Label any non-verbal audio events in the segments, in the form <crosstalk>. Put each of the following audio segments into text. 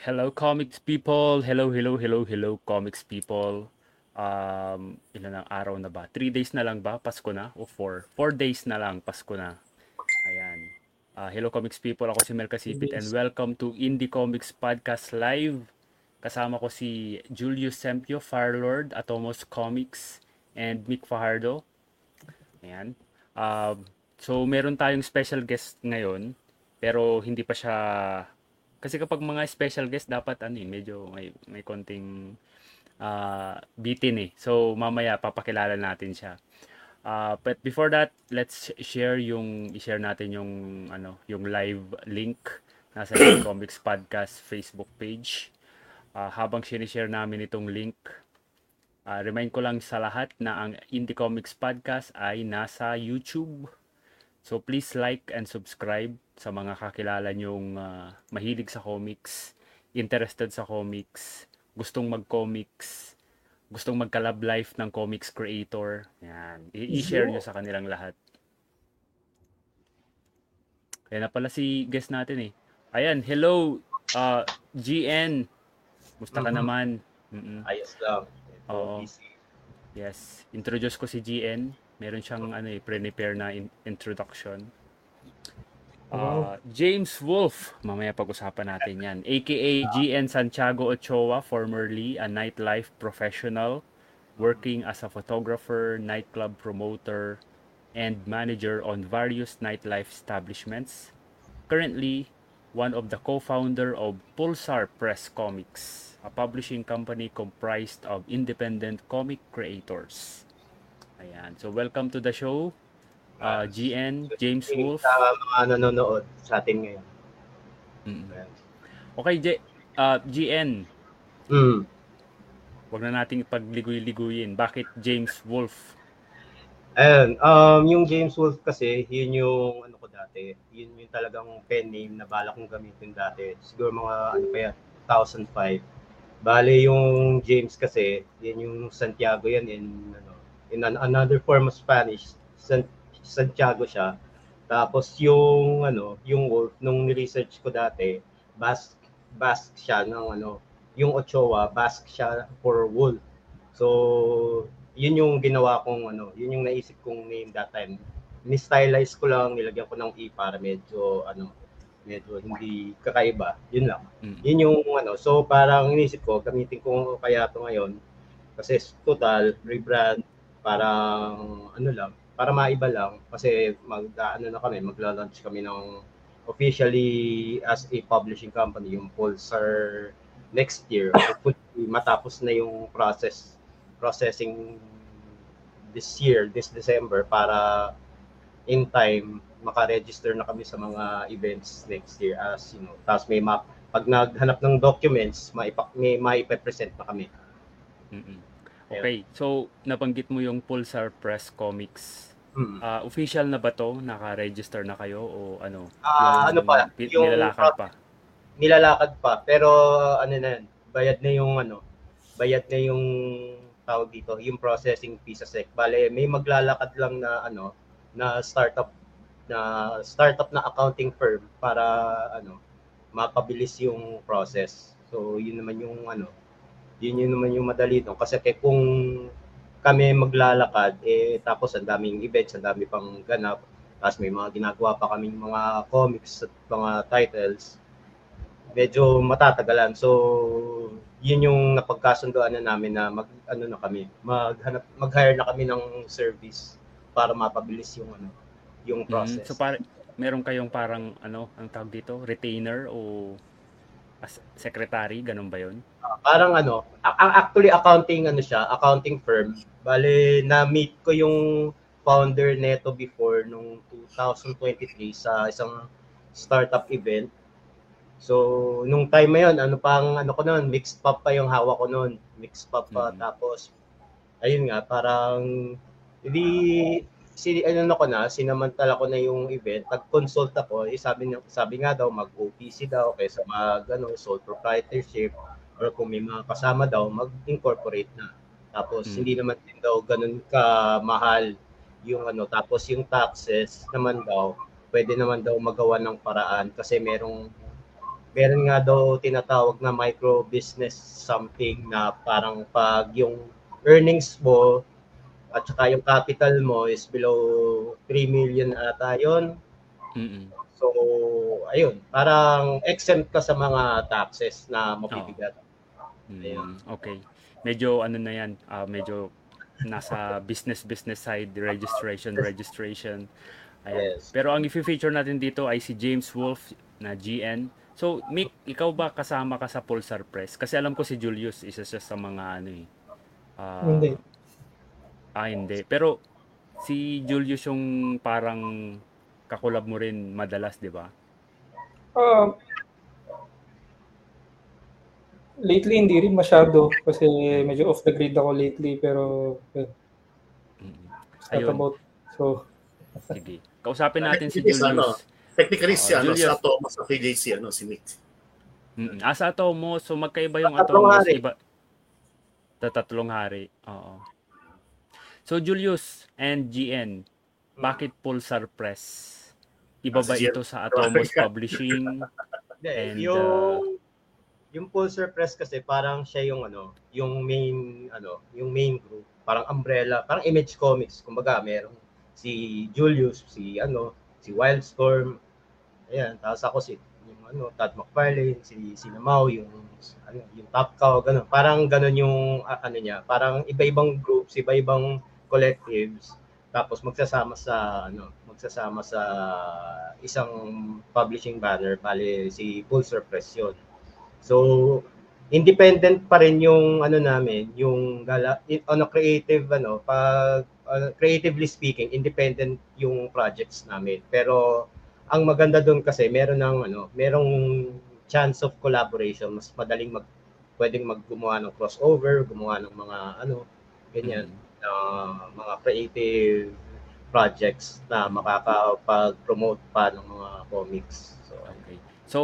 Hello comics people. Hello, hello, hello, hello comics people. Um, ilan ang araw na ba? 3 days na lang ba? Pasko na? O 4? 4 days na lang, Pasko na. Ayan. Uh, hello comics people. Ako si Mel Kasipit and welcome to Indie Comics Podcast Live. Kasama ko si Julius Sempio, Firelord, Atomos Comics, and Mick Fajardo. Ayan. Uh, so, meron tayong special guest ngayon, pero hindi pa siya kasi kapag mga special guest dapat ano eh, medyo may may konting uh, bitin eh. So mamaya papakilala natin siya. Uh, but before that, let's share yung i-share natin yung ano, yung live link nasa Comics Podcast Facebook page. Uh, habang sinishare namin itong link, uh, remind ko lang sa lahat na ang Indie Comics Podcast ay nasa YouTube So please like and subscribe sa mga kakilala nyong uh, mahilig sa comics, interested sa comics, gustong mag-comics, gustong magka-love life ng comics creator. Yan. I-share nyo sa kanilang lahat. Kaya na pala si guest natin eh. Ayan, hello uh, GN. Musta ka mm-hmm. naman? Mm-mm. Ayos lang. Oo. Yes. Introduce ko si GN. Meron siyang ano eh, prepare na in- introduction. Uh, James Wolf, mamaya pag-usapan natin yan. AKA GN Santiago Ochoa, formerly a nightlife professional, working as a photographer, nightclub promoter, and manager on various nightlife establishments. Currently, one of the co-founder of Pulsar Press Comics, a publishing company comprised of independent comic creators. Ayan. So, welcome to the show. Uh, GN, James Wolf. Sa mga nanonood sa atin ngayon. Mm-hmm. Okay, J- uh, GN. Mm. Huwag na nating pagligoy-liguyin. Bakit James Wolf? Ayun, um, yung James Wolf kasi, yun yung ano ko dati, yun yung talagang pen name na bala kong gamitin dati. Siguro mga ano pa yan, 2005. Bale yung James kasi, yun yung Santiago yan in ano, in an, another form of Spanish, San, Santiago siya. Tapos yung ano, yung wolf nung ni-research ko dati, Basque Basque siya ng ano, yung Ochoa, Basque siya for wolf. So, yun yung ginawa kong ano, yun yung naisip kong name that time. Ni-stylize ko lang, nilagyan ko ng E para medyo ano, medyo hindi kakaiba. Yun lang. Mm. Yun yung ano, so parang inisip ko, gamitin ko kaya to ngayon kasi total rebrand parang ano lang, para maiba lang kasi mag ano na kami, magla-launch kami ng officially as a publishing company yung Pulsar next year. Hopefully matapos na yung process processing this year, this December para in time maka-register na kami sa mga events next year as you know. Tapos may map pag naghanap ng documents, maipa, may maipe-present na kami. Mm-hmm. Okay, so nabanggit mo yung Pulsar Press Comics. Mm. Uh, official na ba to? Naka-register na kayo o ano? Uh, ano pa? Yung nilalakad pa? Nilalakad pa. Pero ano na yan, bayad na yung ano, bayad na yung tawag dito, yung processing fee sa SEC. Bale, may maglalakad lang na ano, na startup na startup na accounting firm para ano, mapabilis yung process. So, yun naman yung ano, yun yun naman yung madali doon. Kasi kung kami maglalakad, eh, tapos ang daming events, ang dami pang ganap, tapos may mga ginagawa pa kaming mga comics at mga titles, medyo matatagalan. So, yun yung napagkasundoan na namin na mag ano na kami, maghanap mag-hire na kami ng service para mapabilis yung ano, yung mm-hmm. process. Mm, so para meron kayong parang ano, ang tawag dito, retainer o as secretary, ganun ba 'yon? Uh, parang ano, actually accounting ano siya, accounting firm. Bale, na-meet ko yung founder neto before nung 2023 sa isang startup event. So, nung time na yun, ano pang ano ko noon, mixed pop pa yung hawak ko noon. Mixed pop pa. Mm-hmm. Tapos, ayun nga, parang, hindi, si ano ko na, sinamantala ko na yung event, nag-consult ako, eh, sabi, sabi nga daw, mag-OPC daw, kaysa mag, ano, sole proprietorship, or kung may mga kasama daw, mag-incorporate na. Tapos, hmm. hindi naman din daw ganun ka mahal yung ano, tapos yung taxes naman daw, pwede naman daw magawa ng paraan kasi merong meron nga daw tinatawag na micro business something na parang pag yung earnings mo at saka yung capital mo is below 3 million ata yun. Mm-mm. So, ayun, parang exempt ka sa mga taxes na mabibigat. Mm, okay. Medyo ano na yan, ah, medyo nasa business business side registration registration. Ayan. Yes. Pero ang i-feature natin dito ay si James Wolf na GN. So, Mick, ikaw ba kasama ka sa Pulsar Press? Kasi alam ko si Julius isa siya sa mga ano eh. ah, Hindi. Ah, hindi. Pero si Julius yung parang kakulab mo rin madalas, di ba? Ah, lately hindi rin masyado kasi medyo off the grid ako lately pero eh, Ayun. about so Sige. Kausapin natin si Technically, ano, Julius. Technically si Oh, ano, Julius. sa Thomas sa KJC ano, si Nick. Mm. Ah, sa Atomos. So, magkaiba yung Tatlong Atomos. hari. Iba. Sa tatlong hari. Oo. So, Julius and GN, bakit Pulsar Press? Iba ba ito sa Atomos. Publishing? <laughs> And, yung uh, yung Pulsar Press kasi parang siya yung ano, yung main ano, yung main group, parang umbrella, parang Image Comics. Kumbaga, merong si Julius, si ano, si Wildstorm. Ayan, tapos ako si yung ano, Todd McFarlane, si si Namao, yung ano, yung Top Cow, ganun. Parang ganun yung ah, ano niya, parang iba-ibang groups, iba-ibang collectives tapos magsasama sa ano, magsasama sa isang publishing banner, bali si Pulsar Press yun. So, independent pa rin yung ano namin, yung gala in- on a creative ano, pag uh, creatively speaking, independent yung projects namin. Pero ang maganda doon kasi meron ng ano, merong chance of collaboration, mas madaling mag pwedeng maggumawa ng crossover, gumawa ng mga ano, ganyan Mm. Na mga creative projects na makakapag-promote pa ng mga comics. So, Okay. So,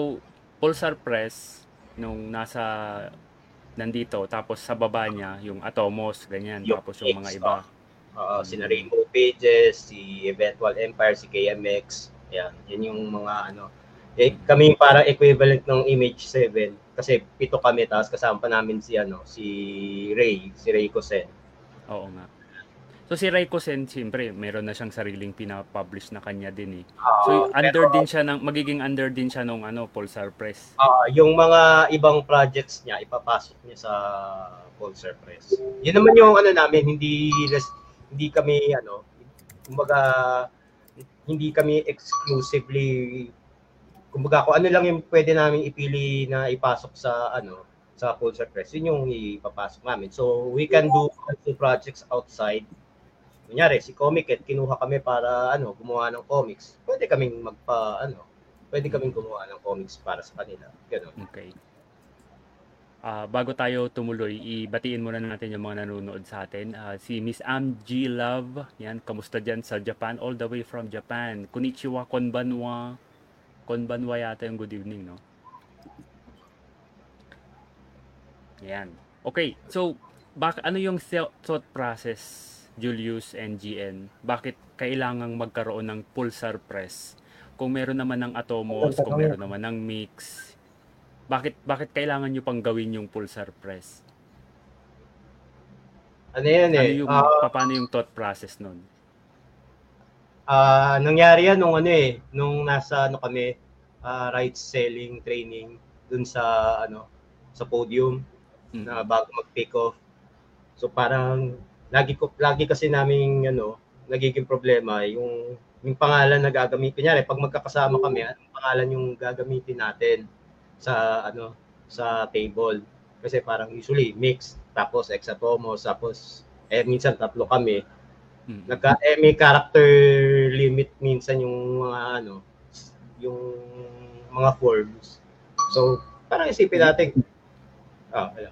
Pulsar Press, nung nasa nandito, tapos sa baba niya, yung Atomos, ganyan, Yung tapos yung mga iba. uh, sina Rainbow Pages, si Eventual Empire, si KMX, yan, yan yung mga ano. Eh, kami para equivalent ng Image 7 kasi pito kami tapos kasama pa namin si ano si Ray, si Ray Cosen. Oo nga. So, si Raiko Sen, siyempre, meron na siyang sariling pinapublish na kanya din eh. So, under din siya ng, magiging under din siya nung ano, Pulsar Press. Ah, yung mga ibang projects niya ipapasok niya sa Pulsar Press. Yun naman yung ano namin, hindi res- hindi kami ano, kumbaga hindi kami exclusively kumbaga kung ano lang yung pwede namin ipili na ipasok sa ano sa Pulsar Press, yun yung ipapasok namin. So we can do also projects outside. Kunyari, si Comic kinuha kami para ano, gumawa ng comics. Pwede kaming magpa ano, pwede kaming gumawa ng comics para sa kanila. Ganun. Okay. Ah, bago tayo tumuloy, ibatiin muna natin yung mga nanonood sa atin. Ah, si Miss Am G Love, yan, kamusta dyan sa Japan? All the way from Japan. Konnichiwa, konbanwa. Konbanwa yata yung good evening, no? Yan. Okay, so, bak ano yung thou- thought process, Julius and GN? Bakit kailangang magkaroon ng Pulsar Press? Kung meron naman ng Atomos, kung meron naman ng Mix, bakit bakit kailangan nyo pang gawin yung Pulsar Press? Ano yan Ano eh? yung ah, paano yung thought process nun? ah, nangyari yan nung ano eh, nung nasa ano kami, ah, rights selling training dun sa ano sa podium Mm. na bago mag-take off. So parang lagi ko lagi kasi namin ano, nagiging problema yung yung pangalan na gagamitin. Kunyari, pag magkakasama kami, anong pangalan yung gagamitin natin sa ano sa table. Kasi parang usually mix, tapos exatomos, tapos eh minsan tatlo kami. Mm. Nagka eh, may character limit minsan yung mga ano, yung mga forms. So, parang isipin natin, ah, wala.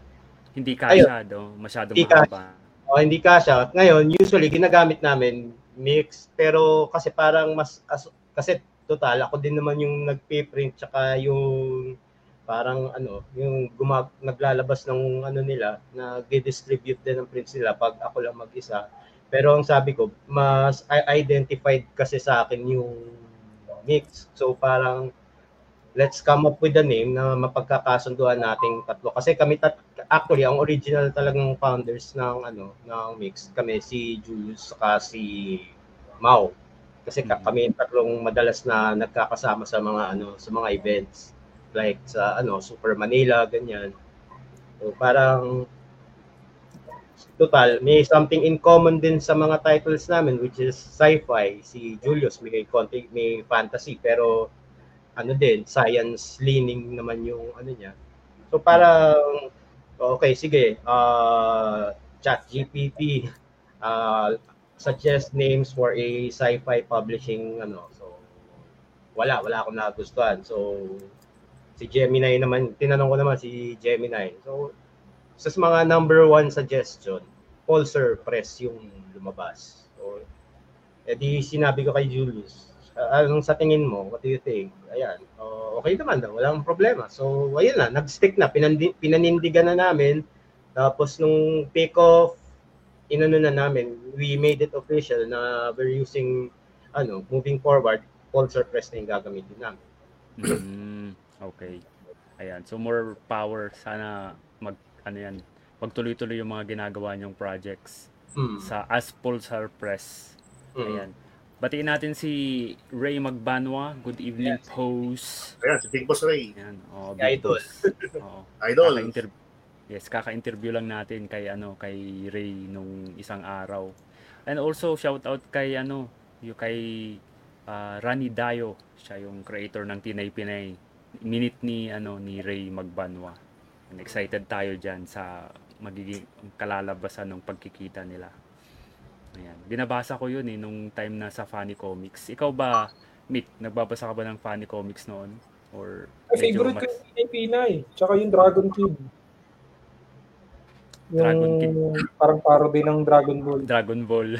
Hindi kasya, do, masyadong Hindi mahaba. O, hindi kasha. Ngayon, usually, ginagamit namin mix. Pero kasi parang mas, as, kasi total, ako din naman yung nagpe-print tsaka yung parang ano, yung gumag, naglalabas ng ano nila, nag-distribute din ng prints nila pag ako lang mag-isa. Pero ang sabi ko, mas identified kasi sa akin yung mix. So parang let's come up with a name na mapagkakasunduan nating tatlo. Kasi kami tat actually ang original talagang founders ng ano ng mix kami si Julius saka si Mau. Kasi ka- Mhm. kami tatlong madalas na nagkakasama sa mga ano sa mga events like sa ano Super Manila ganyan. So, parang total may something in common din sa mga titles namin which is sci-fi. Si Julius may konti may fantasy pero ano din science leaning naman yung ano niya. So parang okay sige uh, chat GPT uh, suggest names for a sci-fi publishing ano. So wala wala akong nagustuhan. So si Gemini naman tinanong ko naman si Gemini. So sa mga number one suggestion Pulsar Press yung lumabas. So edi sinabi ko kay Julius uh, anong sa tingin mo what do you think ayan oh, okay naman daw walang problema so ayun na nag-stick na pinandi, pinanindigan na namin tapos nung pick off inano na namin, we made it official na we're using, ano, moving forward, Pulsar Press na yung gagamitin namin. Mm, okay. Ayan. So more power. Sana mag, ano yan, magtuloy-tuloy yung mga ginagawa niyong projects Hmm. sa Aspulsar Press. Hmm. Ayan. Batiin natin si Ray Magbanwa. Good evening, Yes. Pose. Ayan, si Big Boss Ray. Ayan. Oh, Si big Idol. boss. <laughs> Oo. Idol. Kaka-inter- yes, kaka-interview lang natin kay ano kay Ray nung isang araw. And also shout out kay ano, yung kay ah, Rani Dayo, siya yung creator ng Tinay Pinay. Minute ni ano ni Ray Magbanwa. And excited tayo diyan sa magiging kalalabasan ng pagkikita nila. Ayan. Binabasa ko yun eh nung time na sa Funny Comics. Ikaw ba, Mick, nagbabasa ka ba ng Funny Comics noon? Or Ay, favorite ko yung Pinay Pinay. Tsaka yung Dragon Kid. Yung Dragon Kid. parang parody ng Dragon Ball. Dragon Ball.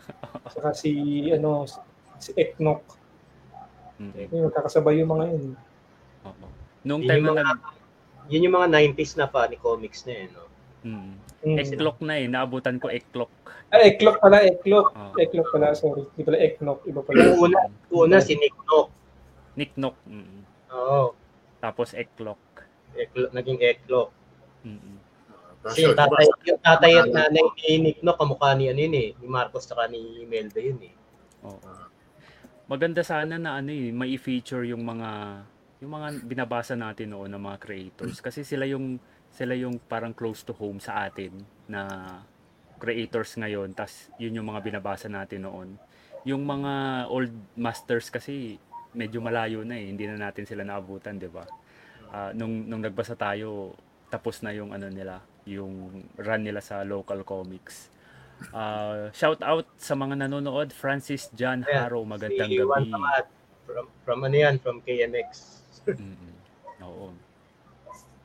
<laughs> Tsaka si, ano, si Eknok. Mm, Yung magkakasabay yung mga yun. oo. Nung Yun time yung na mga- nag Yun yung mga 90s na funny comics na yun, no? Mm, Mm. Eklok na eh, naabutan ko Eklok. Ah, Eklok pala, Eklok. Oo. Eklok pala, sorry. Di pala Eknok, iba pala. Yung una, una si Nick Nock. Nicknok. Mm. Oo. Tapos Eklok. Eklo, naging Eklok. Mm. Kasi yung tatay, yung tatay at nanay ni Nick Nock, kamukha ni ano yun eh, ni Marcos tsaka ni Imelda yun eh. Oo. Maganda sana na ano eh, may feature yung mga yung mga binabasa natin noon ng mga creators kasi sila yung sila yung parang close to home sa atin na creators ngayon. Tas yun yung mga binabasa natin noon. Yung mga old masters kasi medyo malayo na eh. Hindi na natin sila naabutan di ba? Ah, nung nung nagbasa tayo tapos na yung ano nila yung run nila sa local comics. Ah, shout out sa mga nanonood. Francis John Haro magandang si gabi. From, from ano yan, from KMX. Mm-mm. Oo.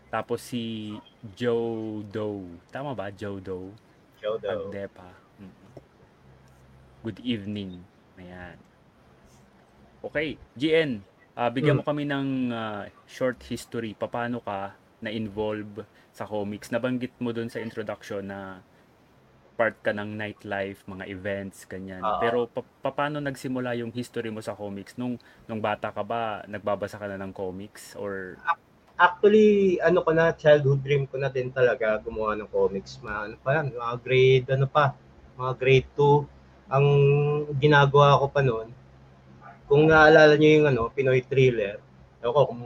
Tapos si Joe Doe. Tama ba? Joe Doe. Show daw. Agdepa. Mm-mm. Good evening. Ayan. Okay, GN. ah, bigyan mo kami ng ah, short history. Paano ka na-involve sa comics? Nabanggit mo dun sa introduction na part ka ng nightlife, mga events, ganyan. Oo. Pero pa- paano nagsimula yung history mo sa comics? Nung nung bata ka ba, nagbabasa ka na ng comics or Actually, ano ko na, childhood dream ko na din talaga gumawa ng comics. Ma, ano pa yan, mga grade, ano pa, mga grade 2. Ang ginagawa ko pa noon, kung naalala nyo yung ano, Pinoy thriller, ewan ko kung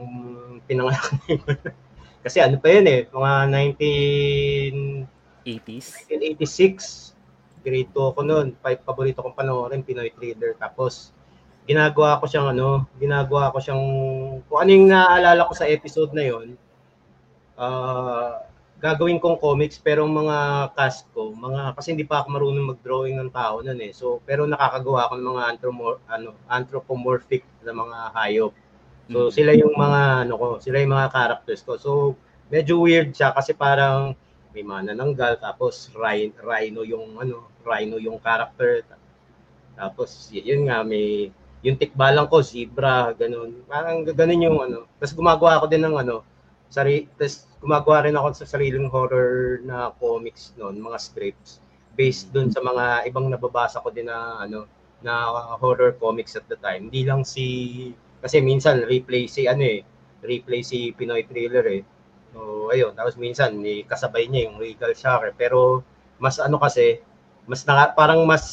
pinangalan yun. <laughs> Kasi ano pa yun eh, mga 19... 80s? 1986, grade 2 ako noon. Pa- Paborito kong panoorin, Pinoy Thriller. Tapos, ginagawa ko siyang ano, ginagawa ko siyang, kung ano yung naaalala ko sa episode na yon ah gagawin kong comics pero mga cast ko, mga kasi hindi pa ako marunong mag-drawing ng tao noon eh. So pero nakakagawa ako ng mga anthromo, ano, anthropomorphic na mga hayop. So Mm. sila yung mga ano ko, sila yung mga characters ko. So medyo weird siya kasi parang may manananggal tapos rhino, rhino yung ano, rhino yung character. Tapos yun nga may yung tikbalang ko zebra ganun. Parang ganun yung ano. Tapos gumagawa ako din ng ano, sari tapos gumagawa rin ako sa sariling horror na comics noon, mga scripts based dun sa mga ibang nababasa ko din na ano na horror comics at the time. Hindi lang si kasi minsan replay si ano eh replay si Pinoy Thriller eh. So, ayun. Tapos minsan, ni kasabay niya yung Regal Shocker. Pero, mas ano kasi, mas naka, parang mas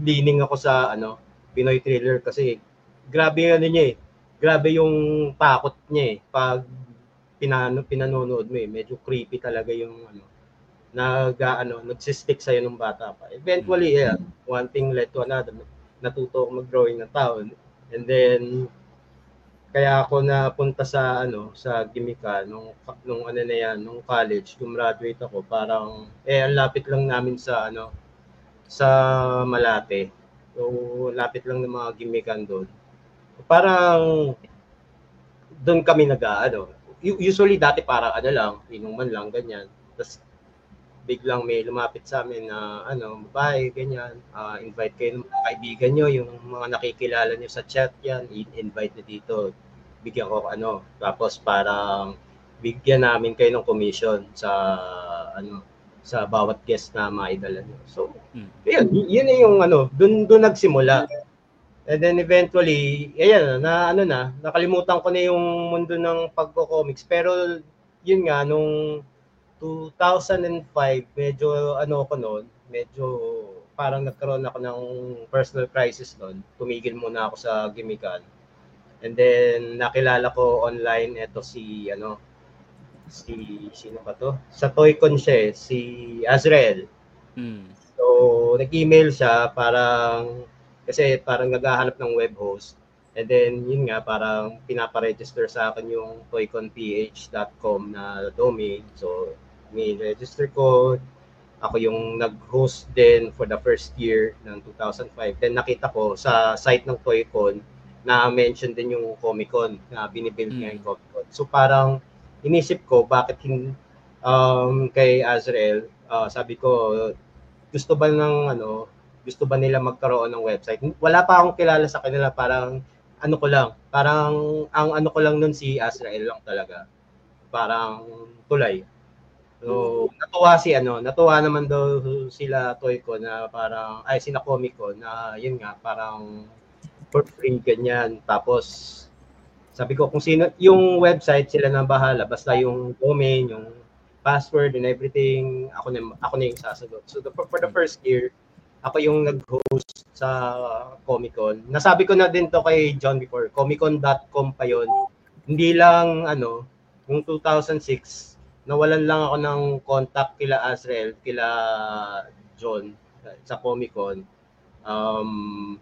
leaning ako sa ano, Pinoy Thriller kasi grabe yung ano niya eh. Grabe yung takot niya eh. Pag pinano, pinanonood mo eh. Medyo creepy talaga yung ano, nag ano, nagsistick sa'yo nung bata pa. Eventually, yeah, one thing led to another. Natuto ako mag-drawing ng taon. And then, kaya ako napunta sa ano sa Gimika nung nung ano na yan nung college gumraduate ako parang eh ang lapit lang namin sa ano sa Malate so lapit lang ng mga gimikan doon. Parang doon kami nag ano usually dati para ano lang inuman lang ganyan. Tapos biglang may lumapit sa amin na ano babae ganyan. Uh, invite kayo ng mga kaibigan nyo yung mga nakikilala nyo sa chat yan. Invite na dito. Bigyan ko ano. Tapos parang bigyan namin kayo ng commission sa ano sa bawat guest na maidala nyo. So, mm. yun, yun yung ano, dun, dun nagsimula. And then eventually, ayan, na ano na, nakalimutan ko na yung mundo ng pagko-comics. Pero yun nga, nung 2005, medyo ano ko noon, medyo parang nagkaroon ako ng personal crisis noon. Tumigil muna ako sa gimikan And then nakilala ko online ito si ano si sino ba to? Sa Toycon siya eh, si Azrael. Mm. So nag-email siya parang kasi parang naghahanap ng web host. And then yun nga parang pinapa-register sa akin yung toyconph.com na domain. So ni-register ko ako yung nag-host din for the first year ng 2005. Then nakita ko sa site ng Toycon na mention din yung Comic Con na binibuild mm. niya yung Comic Con. So parang inisip ko bakit hin, um, kay Azrael, uh, sabi ko gusto ba ng ano, gusto ba nila magkaroon ng website? Wala pa akong kilala sa kanila, parang ano ko lang, parang ang ano ko lang nun si Azrael lang talaga. Parang tulay. So, natuwa si ano, natuwa naman daw sila Toy ko na parang ay sina Comic ko na yun nga parang for free, ganyan. Tapos, sabi ko, kung sino, yung website, sila na bahala. Basta yung domain, yung password and everything, ako na, ako na yung sasagot. So, the, for the first year, ako yung nag-host sa Comic-Con. Nasabi ko na din to kay John before, comiccon.com pa yon Hindi lang, ano, yung 2006, nawalan lang ako ng contact kila Azrael, kila John sa Comic-Con. Um,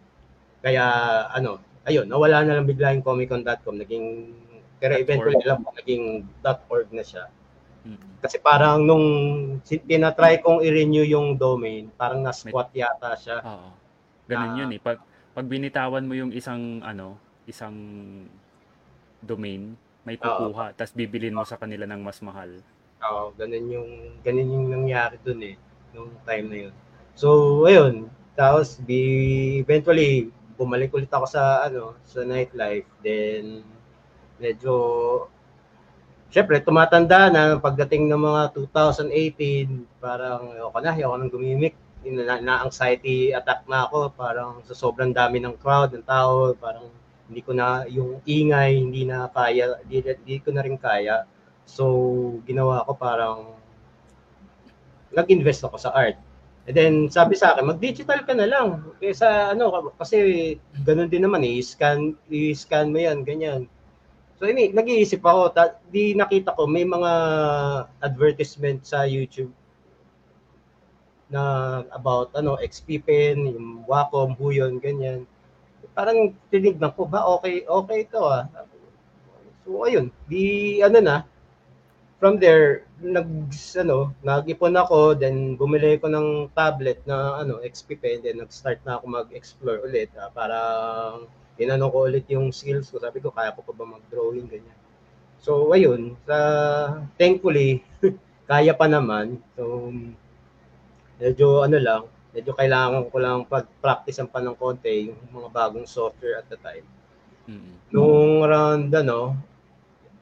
kaya ano, ayun, nawala na lang bigla yung comiccon.com, naging pero eventually lang naging .org na siya. Kasi parang nung tinatry kong i-renew yung domain, parang na-squat yata siya. Oo. Ganun uh, yun eh. Pag, pag binitawan mo yung isang ano, isang domain, may kukuha, tapos bibilin mo sa kanila ng mas mahal. Oo, ganun yung ganun yung nangyari dun eh nung time na yun. So, ayun, tapos be eventually bumalik ulit ako sa ano sa nightlife then medyo syempre tumatanda na pagdating ng mga 2018 parang ako na ako nang gumimik. Na, na anxiety attack na ako parang sa sobrang dami ng crowd ng tao parang hindi ko na yung ingay hindi na kaya hindi ko na rin kaya. So ginawa ko parang nag-invest ako sa art And then sabi sa akin, mag-digital ka na lang. Kaysa ano, kasi ganun din naman eh, scan, i-scan mo yan, ganyan. So ini, nag-iisip ako, ta- di nakita ko may mga advertisement sa YouTube na about ano, XP Pen, yung Wacom, Huyon, ganyan. Parang tinignan ko, ba okay, okay ito ah. So ayun, di ano na, from there, nag ano, nag-ipon ako, then bumili ko ng tablet na ano, XP Pen, then nag-start na ako mag-explore ulit. Uh, parang tinanong ko ulit yung skills ko. Sabi ko, kaya ko pa ba mag-drawing ganyan. So ayun, sa thankfully <laughs> kaya pa naman. So medyo ano lang, medyo kailangan ko lang pag-practice pa ng konti yung mga bagong software at the time. Mm-hmm. Nung around ano,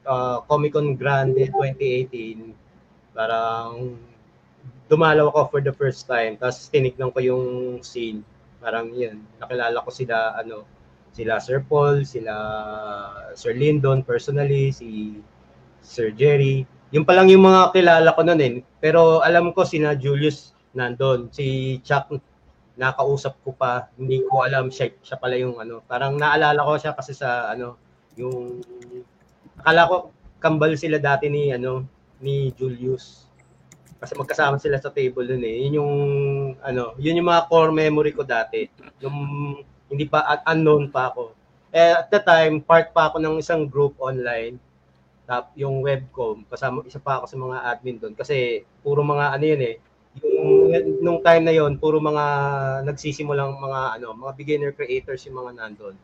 uh, Comic Con Grande 2018, parang dumalaw ako for the first time. Tapos tinignan ko yung scene. Parang yun, nakilala ko sila, ano, sila Sir Paul, sila Sir Lyndon personally, si Sir Jerry. Yung pa lang yung mga kilala ko noon eh. Pero alam ko sina Julius nandun. Si Chuck nakausap ko pa. Hindi ko alam siya, siya pala yung ano. Parang naalala ko siya kasi sa ano yung akala ko kambal sila dati ni ano ni Julius. Kasi magkasama sila sa table nun eh. Yun yung ano, yun yung mga core memory ko dati. Yung hindi pa at unknown pa ako. Eh, at the time, part pa ako ng isang group online. Tap, yung webcom, kasama isa pa ako sa mga admin doon kasi puro mga ano yun eh. Yung nung time na yon, puro mga nagsisimulang mga ano, mga beginner creators yung mga nandoon.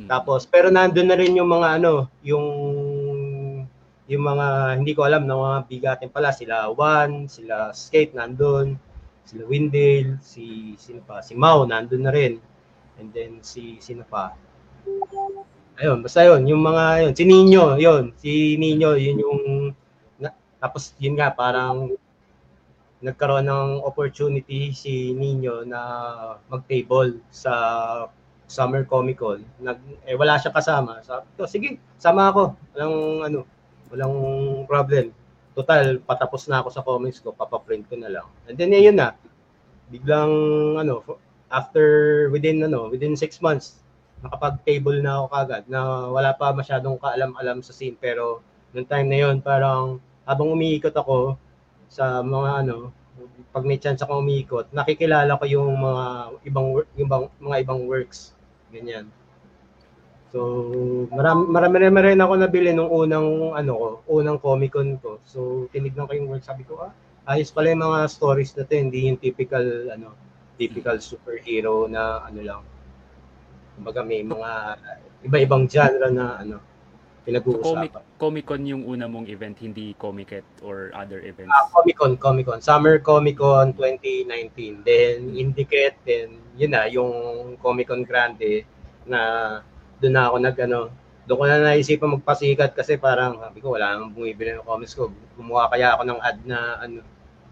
Mm. Tapos pero nandoon na rin yung mga ano, yung yung mga hindi ko alam na mga bigatin pala sila Juan, sila Skate nandoon, sila Windale, si sino pa, si Mau nandoon na rin. And then si sino pa? Ayun, basta yun, yung mga yun, si Nino, yun, si Nino, yun yung na, tapos yun nga parang nagkaroon ng opportunity si Nino na mag-table sa Summer Comic Con. Nag, eh, wala siya kasama. Sabi ko, sige, sama ako. Walang, ano, walang problem. Total, patapos na ako sa comics ko, papaprint ko na lang. And then, yun na. Biglang, ano, after, within, ano, within six months, nakapag-table na ako kagad na wala pa masyadong kaalam-alam sa scene. Pero, nung time na yun, parang, habang umiikot ako sa mga, ano, pag may chance ako umiikot, nakikilala ko yung mga ibang yung mga ibang works. Ganyan. So, marami, marami, marami rin ako nabili nung unang, ano ko, unang Comic Con ko. So, tinignan ko yung work, sabi ko, ah, ayos pala yung mga stories na to, hindi yung typical, ano, typical superhero na, ano lang. Kumbaga may mga iba-ibang genre na, ano, So, Comic, pinag-uusapan. Comic Con yung una mong event, hindi Comic-Con or other events. Ah, Comic Con, Comic Con, Summer Comic Con 2019. Then Indicate, then yun na yung Comic Con Grande na doon na ako nag ano, doon ko na naisipan magpasikat kasi parang sabi ko wala nang bumibili ng comics ko. Gumawa kaya ako ng ad na ano,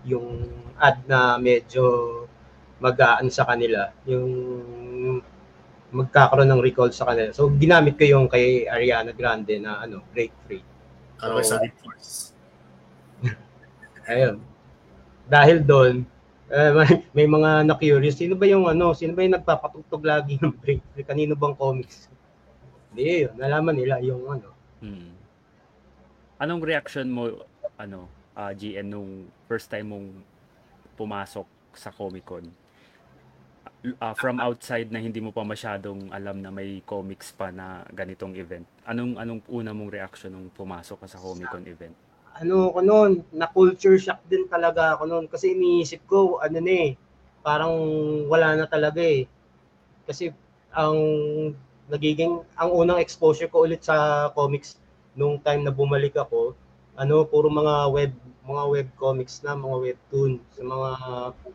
yung ad na medyo mag-aan sa kanila, yung magkakaroon ng recall sa kanila. So ginamit ko yung kay Ariana Grande na ano, break free. Ko So, sa Force. <laughs> Ayun. Dahil doon, may, may mga na-curious, sino ba yung ano, sino ba yung nagpapatugtog lagi ng break? Kanino bang comics? Hindi, yun. Nalaman nila yung ano. Hmm. Anong reaction mo, ano, ah, GN, nung first time mong pumasok sa Comic Con? Ah, from outside na hindi mo pa masyadong alam na may comics pa na ganitong event. Anong anong una mong reaction nung pumasok ka sa Comic Con event? Ano ko noon, na-culture shock din talaga ako noon. Kasi iniisip ko, ano na eh, parang wala na talaga eh. Kasi ang nagiging, ang unang exposure ko ulit sa comics nung time na bumalik ako, ano, puro mga web mga web comics na, mga webtoon, sa mga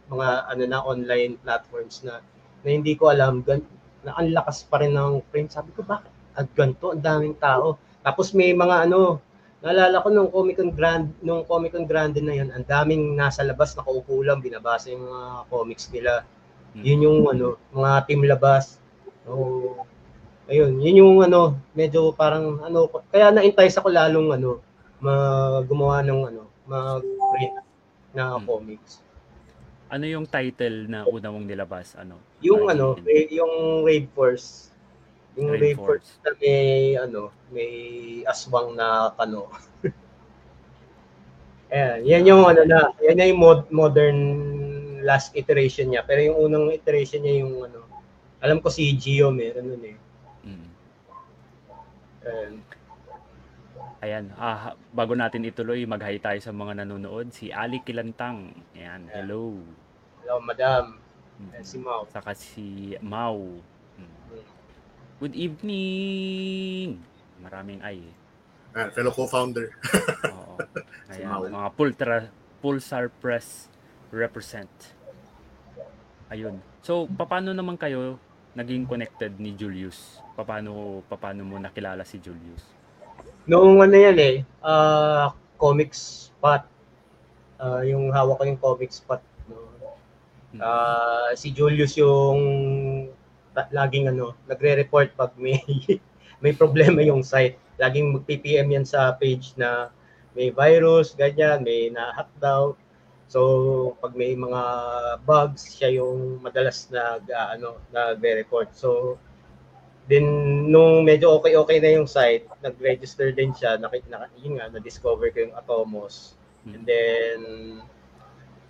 mga ano na online platforms na na hindi ko alam gan, na ang lakas pa rin ng print. Sabi ko, bakit at ganito, ang daming tao. Tapos may mga ano, naalala ko nung Comic Con Grand, nung Comic Con Grande na yun, ang daming nasa labas, nakaupo lang, binabasa yung mga comics nila. Yun yung ano, mga team labas. So, ayun, yun yung ano, medyo parang ano, kaya na-entice ako lalong ano, mag gumawa ng ano, mag-print na Hmm. comics. Ano yung title na una mong nilabas? Ano? Yung Ah, ano, yung Wave Force. Yung Wave Wave Force Force. na may ano, may aswang na kano. <laughs> Ayan, yan yung ano na, yan yung mod, modern last iteration niya. Pero yung unang iteration niya yung ano, alam ko si Gio meron nun eh. Mm. Ayan. Ayan, ah, bago natin ituloy, mag-hi tayo sa mga nanonood. Si Ali Kilantang. Ayan, hello. Hello, madam. Mm. Ayan, si Mau. Saka si Mau. Mm. Good evening! Maraming ay. Ah, fellow co-founder. <laughs> Oo. Si Ayan, Mau. mga Pultra, Pulsar Press represent. Ayun. So, paano naman kayo naging connected ni Julius? Paano, paano mo nakilala si Julius? Noong ano yan eh, ah comics spot. Ah, yung hawak ko yung comics spot. No? Ah, si Julius yung laging ano, nagre-report pag may <laughs> may problema yung site. Laging mag-PPM yan sa page na may virus, ganyan, may na-hackdown. So, pag may mga bugs, siya yung madalas nag uh, ano, nagre-report. So, Then, nung medyo okay-okay na yung site, nag-register din siya, nakita na, yun nga, na-discover ko yung Atomos. And then,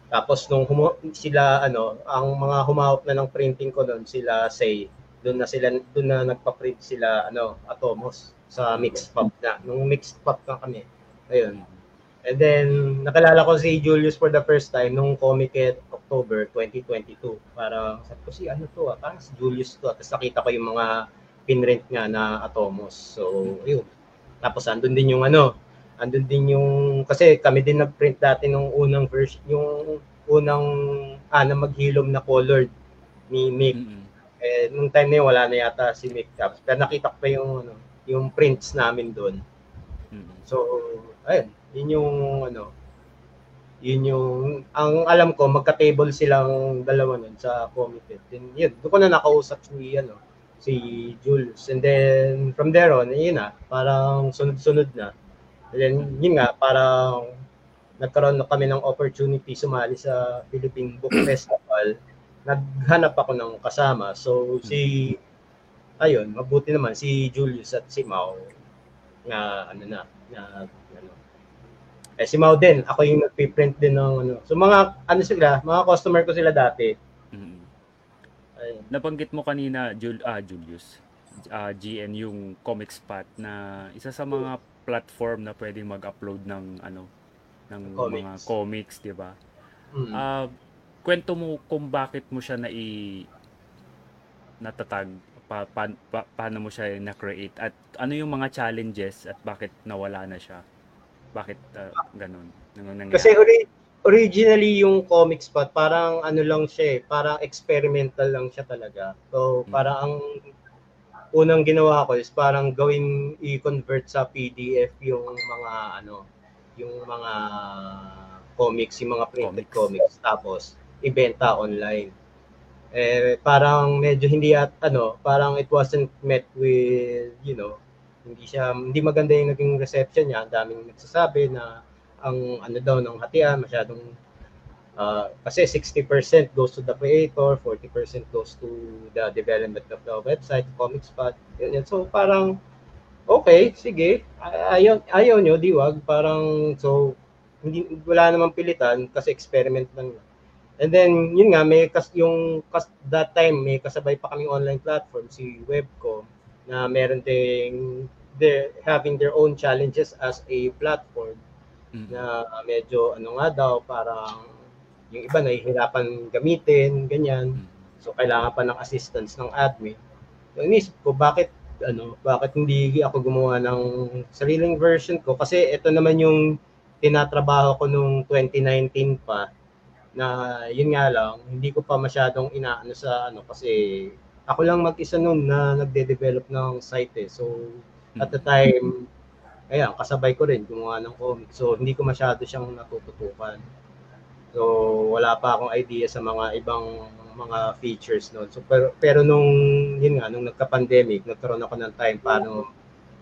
tapos nung humu- sila, ano, ang mga humahop na ng printing ko doon, sila say, doon na sila, doon na nagpa-print sila, ano, Atomos sa mixed pop na. Nung mixed pop na kami. Ayun. And then, nakilala ko si Julius for the first time nung Comic-Con October 2022. Parang, sabi ko si ano to, ah, parang si Julius to. Tapos nakita ko yung mga pinrent nga na Atomos. So, yun. Tapos andun din yung ano, andun din yung, kasi kami din nag-print dati nung unang version, yung unang ah, na maghilom na colored ni Mick. Mm-mm. Eh, nung time na yun, wala na yata si Mick Caps. Pero nakita ko pa yung, ano, yung prints namin doon. Mm-mm. So, ayun, yun yung ano, yun yung, ang alam ko, magka-table silang dalawa nun sa committee. Then, yun, doon ko na nakausap si, ano, si Jules. And then, from there on, yun na, parang sunod-sunod na. And then, yun nga, parang nagkaroon na kami ng opportunity sumali sa Philippine Book <clears throat> Festival. Naghanap ako ng kasama. So, si, ayun, mabuti naman, si Julius at si Mau, na, ano na, na, ano, eh, si Mau din, ako yung nagpiprint din ng, ano. So, mga, ano sila, mga customer ko sila dati. Mm-mm. Ayun. Nabanggit mo kanina, Jul ah, Julius, ah, GN, yung comic spot na isa sa mga platform na pwedeng mag-upload ng ano ng mga Comics. comics, 'di ba? Mm. Ah, kwento mo kung bakit mo siya na i natatag pa, pa, pa- paano mo siya na-create at ano yung mga challenges at bakit nawala na siya? Bakit ah, ganun? Nang nangyari? Kasi ori- originally yung comic spot, parang ano lang siya eh, parang experimental lang siya talaga. So, Mm. parang ang unang ginawa ko is parang gawing i-convert sa PDF yung mga ano, yung mga comics, yung mga printed Comics. comics, tapos ibenta online. Eh parang medyo hindi at ano, parang it wasn't met with, you know, hindi siya hindi maganda yung naging reception niya. Ang daming nagsasabi na ang ano daw ng hatian masyadong ah, kasi 60% goes to the creator, 40% goes to the development of the website, comic spot. Yun, yun. So parang okay, sige. Ay- Ayaw ayaw nyo, diwag. Parang so hindi wala namang pilitan kasi experiment lang. And then yun nga may kas yung kas, that time may kasabay pa kaming online platform si Webcom na meron ding they having their own challenges as a platform Mm. na medyo ano nga daw parang yung iba nahihirapan gamitin ganyan Mm. so kailangan pa ng assistance ng admin so inisip ko bakit ano bakit hindi ako gumawa ng sariling version ko kasi ito naman yung tinatrabaho ko nung 2019 pa na yun nga lang hindi ko pa masyadong inaano sa ano kasi ako lang mag-isa noon na nagde-develop ng site eh so at the time, ayan, kasabay ko rin gumawa ng comic. So, hindi ko masyado siyang natututukan. So, wala pa akong idea sa mga ibang mga features noon. So, pero, pero nung, yun nga, nung nagka-pandemic, nagkaroon ako ng time paano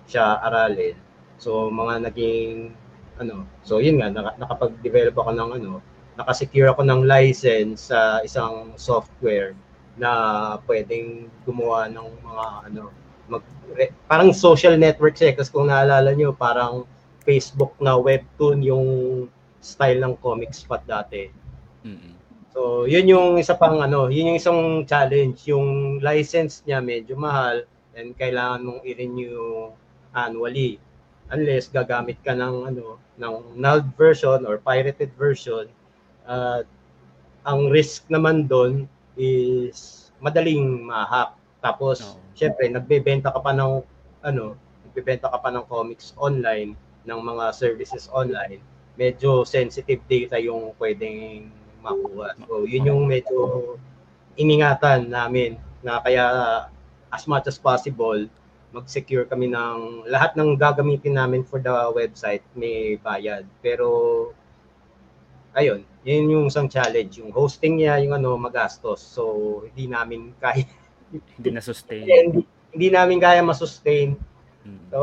siya aralin. So, mga naging, ano, so yun nga, naka, nakapag-develop ako ng, ano, nakasecure ako ng license sa isang software na pwedeng gumawa ng mga, ano, mag re- parang social network siya eh. kasi kung naalala nyo parang Facebook na webtoon yung style ng comic spot dati. Mm-mm. So, yun yung isa pang ano, yun yung isang challenge. Yung license niya medyo mahal and kailangan mong i-renew annually unless gagamit ka ng ano ng nulled version or pirated version. At ang risk naman doon is madaling ma-hack. Tapos, Oo. syempre, nagbebenta ka pa ng ano, nagbebenta ka pa ng comics online, ng mga services online. Medyo sensitive data yung pwedeng makuha. So, yun yung medyo iningatan namin na kaya as much as possible, mag-secure kami ng lahat ng gagamitin namin for the website may bayad. Pero ayun, yun yung isang challenge. Yung hosting niya, yung ano, magastos. So, hindi namin <laughs> kaya Hindi na-sustain. hindi, hindi namin kaya masustain. Mm. So,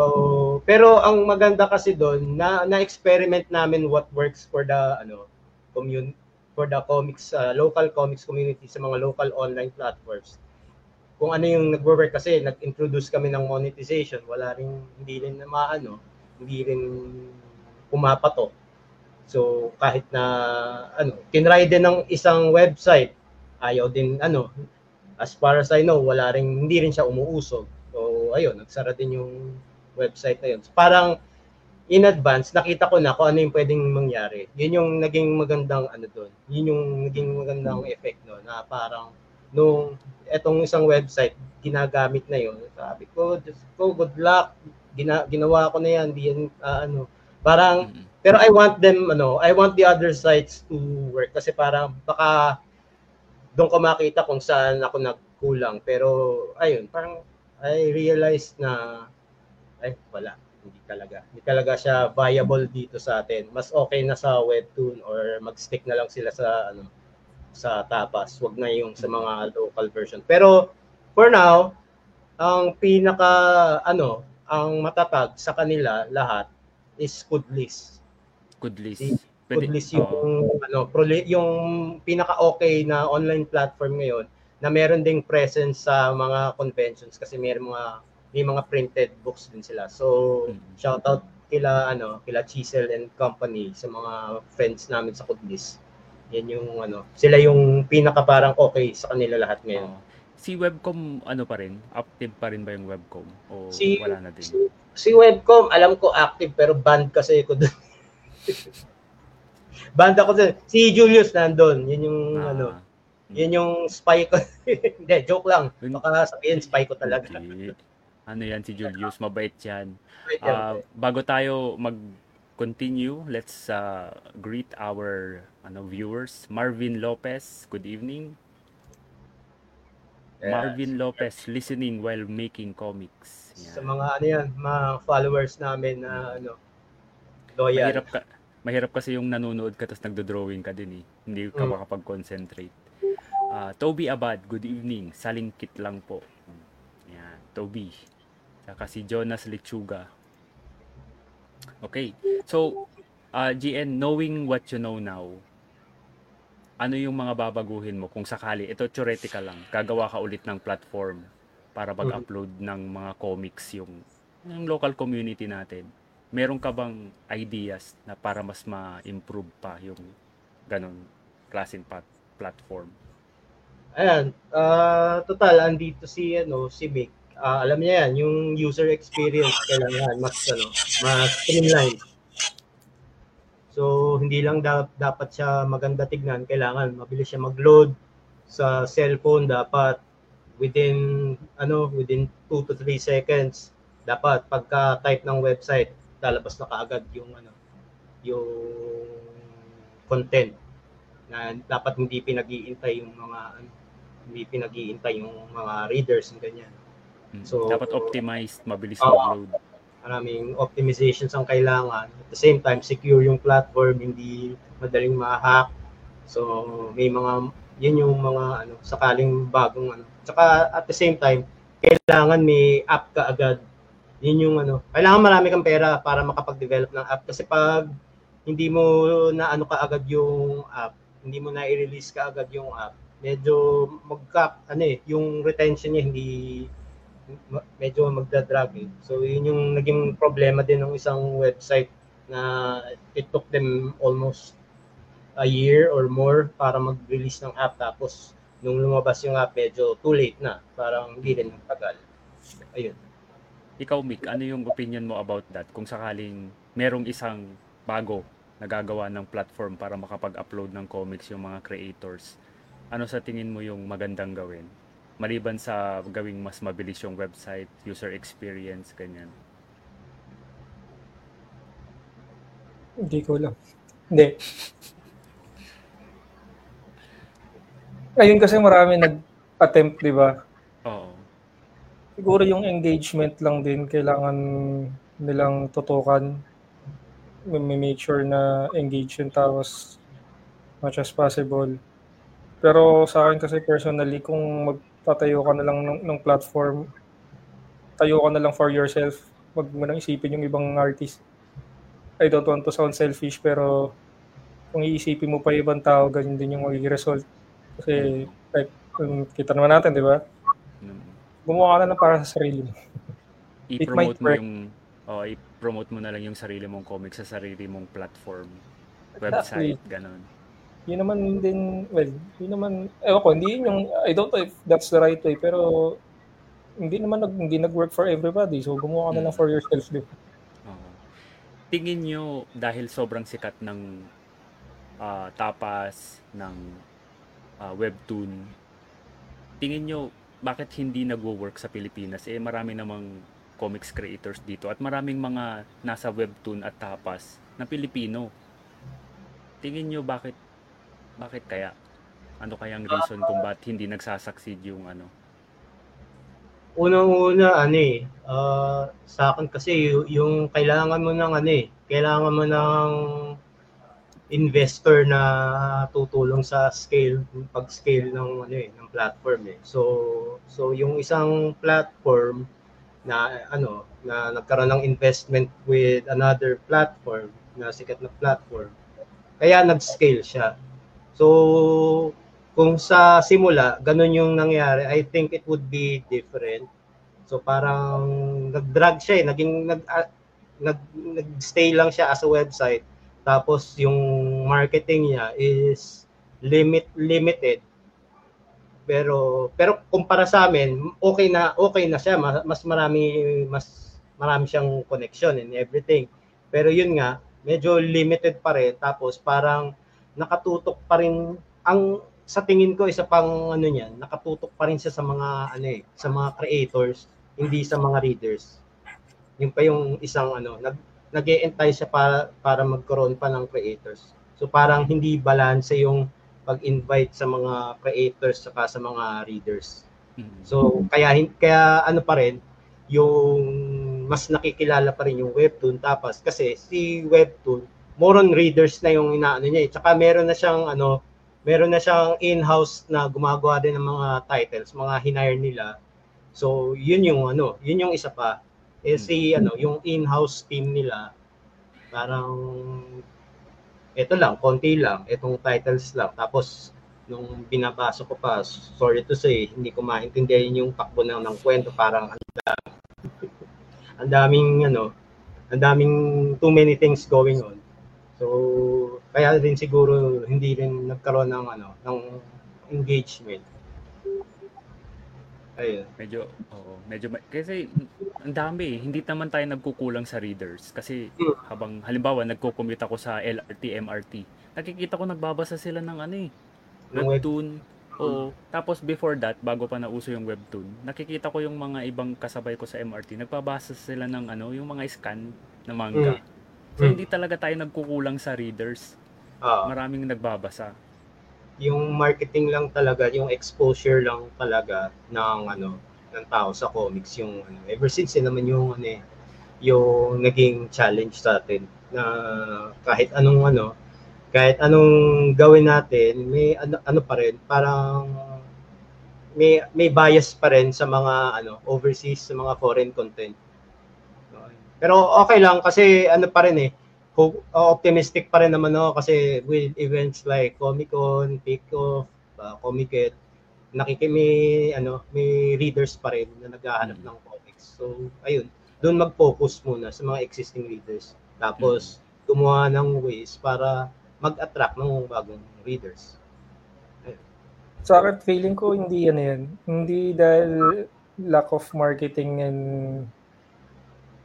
pero ang maganda kasi doon na na-experiment namin what works for the ano commun for the comics uh, local comics community sa mga local online platforms. Kung ano yung nagwo-work kasi nag-introduce kami ng monetization, wala rin hindi rin na maano, hindi rin pumapatok. So kahit na ano, tinry din ng isang website, ayaw din ano, as far as I know, wala rin hindi rin siya umuusog. So ayun, nagsara din yung website na yun. So, parang in advance, nakita ko na kung ano yung pwedeng mangyari. Yun yung naging magandang ano doon. Yun yung naging magandang effect no na parang nung etong isang website ginagamit na yun. Sabi ko, Diyos ko, good luck. Gina, ginawa ko na yan, di ah, ano. Parang Mm. Pero I want them ano, I want the other sites to work kasi parang baka doon ko makita kung saan ako nagkulang. Pero ayun, parang I realized na ay wala, hindi talaga. Hindi talaga siya viable dito sa atin. Mas okay na sa webtoon or mag-stick na lang sila sa ano sa tapas. Wag na yung sa mga local version. Pero for now, ang pinaka ano, ang matatag sa kanila lahat is Kudlis. Good list. Si- Pwede- Goodless yung oo. ano proli- yung pinaka okay na online platform ngayon na meron ding presence sa mga conventions kasi may mga may mga printed books din sila. So Mm. shout out kila ano kila Chisel and company sa mga friends namin sa Goodless. Yan yung ano, sila yung pinaka parang okay sa kanila lahat ngayon. Oo. Si Webcom ano pa rin? Active pa rin ba yung Webcom o Si- wala na din? Si, si Webcom, alam ko active pero banned kasi ko doon. <laughs> banned ako doon. Si Julius nandun. Yun yung Ah, ano, Yun yung spy ko. <laughs> Hindi, joke lang. Baka sabihin spy ko talaga. hindi. Ano yan si Julius, mabait yan. Ah, bago tayo mag-continue, let's uh, greet our ano viewers. Marvin Lopez, good evening. Yeah. Marvin Lopez listening while making comics. Yan. Sa mga ano yan, mga followers namin na ano, loyal. Mahirap ka mahirap kasi yung nanonood ka tapos nagdo-drawing ka din eh. Hindi ka Mm. makapag-concentrate. Ah, Toby Abad, good evening. Salingkit lang po. Yan, Toby. Saka si Jonas Lechuga. Okay. So, ah, GN, knowing what you know now, ano yung mga babaguhin mo kung sakali, ito theoretical lang, gagawa ka ulit ng platform para mag-upload ng mga comics yung, yung local community natin meron ka bang ideas na para mas ma-improve pa yung ganun klaseng pat- platform? Ayan, ah total, andito si, ano, si Mick. Ah, alam niya yan, yung user experience kailangan mas, ano, mas streamline. So, hindi lang da- dapat siya maganda tignan, kailangan mabilis siya mag-load sa cellphone, dapat within, ano, within 2 to 3 seconds, dapat pagka-type ng website, lalabas na kaagad yung, ano, yung content na dapat hindi pinag-iintay yung mga ano, hindi pinag-iintay yung mga readers and ganyan. Mm. So- Dapat optimized, mabilis Oo. mag-load. Maraming optimizations ang kailangan. At the same time, secure yung platform, hindi madaling ma-hack. So, may mga, yun yung mga, ano, sakaling bagong, ano. Tsaka, at the same time, kailangan may app ka agad. Yun yung, ano, kailangan marami kang pera para makapag-develop ng app. Kasi pag hindi mo na ano ka agad yung app, hindi mo na i-release ka agad yung app, medyo magka, ano eh, yung retention niya hindi medyo magdadrag eh. So yun yung naging problema din ng isang website na it took them almost a year or more para mag-release ng app tapos nung lumabas yung app medyo too late na. Parang hindi rin nagtagal. Ayun. Ikaw, Mick, ano yung opinion mo about that? Kung sakaling merong isang bago na gagawa ng platform para makapag-upload ng comics yung mga creators, ano sa tingin mo yung magandang gawin? Maliban sa gawing mas mabilis yung website, user experience, ganyan. Hindi ko lang. Hindi. Ayun kasi marami nag-attempt, di ba? Siguro yung engagement lang din kailangan nilang tutukan. May make sure na engage yung tao as much as possible. Pero sa akin kasi personally, kung mag tatayo ka na lang ng, ng platform, tayo ka na lang for yourself. Wag mo nang isipin yung ibang artist. I don't want to sound selfish, pero kung iisipin mo pa ibang tao, ganyan din yung magiging result. Kasi, like, kita naman natin, di ba? Mm. Gumawa ka na lang para sa sarili mo. I-promote mo yung oh, i-promote mo na lang yung sarili mong comic sa sarili mong platform, website, ganun. Yun naman din, well, yun naman, ewan ko, hindi yun yung, I don't know if that's the right way, pero hindi naman nag, hindi nag-work for everybody. So, gumawa ka na lang for yourself din. Tingin nyo dahil sobrang sikat ng ah, tapas ng ah, webtoon, tingin nyo bakit hindi nagwo-work sa Pilipinas? Eh marami namang comics creators dito at maraming mga nasa webtoon at tapas na Pilipino. Tingin nyo bakit bakit kaya? Ano kayang reason kung bakit hindi nagsasucceed yung ano? Unang-una, ano eh, ah, sa akin kasi y- yung kailangan mo ng ano eh, kailangan mo ng investor na tutulong sa scale, pag-scale ng ano eh, ng platform eh. So, so yung isang platform na ano, na nagkaroon ng investment with another platform, na sikat na platform, kaya nag-scale siya. So, kung sa simula, ganun yung nangyari, I think it would be different. So parang nag-drag siya eh, naging nag, ah, nag nag-stay lang siya as a website. Tapos yung marketing niya is limit limited. Pero pero kumpara sa amin, okay na okay na siya, mas, marami mas marami siyang connection and everything. Pero yun nga, medyo limited pa rin tapos parang nakatutok pa rin ang sa tingin ko isa pang ano niyan, nakatutok pa rin siya sa mga ano eh, sa mga creators, hindi sa mga readers. Yung pa yung isang ano, nag nag-entice siya para para magkaroon pa ng creators. So parang hindi balance yung pag-invite sa mga creators saka sa mga readers. Mm. So kaya kaya ano pa rin yung mas nakikilala pa rin yung webtoon tapos kasi si webtoon more on readers na yung inaano niya eh. Tsaka meron na siyang ano meron na siyang in-house na gumagawa din ng mga titles, mga hinire nila. So yun yung ano, yun yung isa pa. Eh si ano, yung in-house team nila parang ito lang, konti lang, itong titles lang. Tapos nung binabasa ko pa, sorry to say, hindi ko maintindihan yung takbo ng, ng kwento, parang ang dami. ang daming ano, ang daming too many things going on. So, kaya din siguro hindi rin nagkaroon ng ano, ng engagement. Ayun. Medyo, oo, medyo, ma- kasi ang dami, eh. hindi naman tayo nagkukulang sa readers. Kasi Mm. habang, halimbawa, nagko-commute ako sa LRT, MRT, nakikita ko nagbabasa sila ng ano eh, Ng web- webtoon. Oo. Tapos before that, bago pa nauso yung webtoon, nakikita ko yung mga ibang kasabay ko sa MRT, nagbabasa sila ng ano, yung mga scan na manga. So, Mm. hindi talaga tayo nagkukulang sa readers. Ah, Maraming nagbabasa. Yung marketing lang talaga, yung exposure lang talaga ng ano ng tao sa comics yung ano ever since yun naman yung ano eh, yung naging challenge sa atin na kahit anong ano kahit anong gawin natin may ano, ano pa rin parang may may bias pa rin sa mga ano overseas sa mga foreign content. Pero okay lang kasi ano pa rin eh ho- optimistic pa rin naman ako kasi with events like Comic-Con, Pick-Off, uh, Comic-Con, nakiki may ano, may readers pa rin na naghahanap Mm. ng comics. So, ayun, doon mag-focus muna sa mga existing readers. Tapos gumawa ng ways para mag-attract ng bagong readers. Sa akin, feeling ko hindi yan yan. Hindi dahil lack of marketing and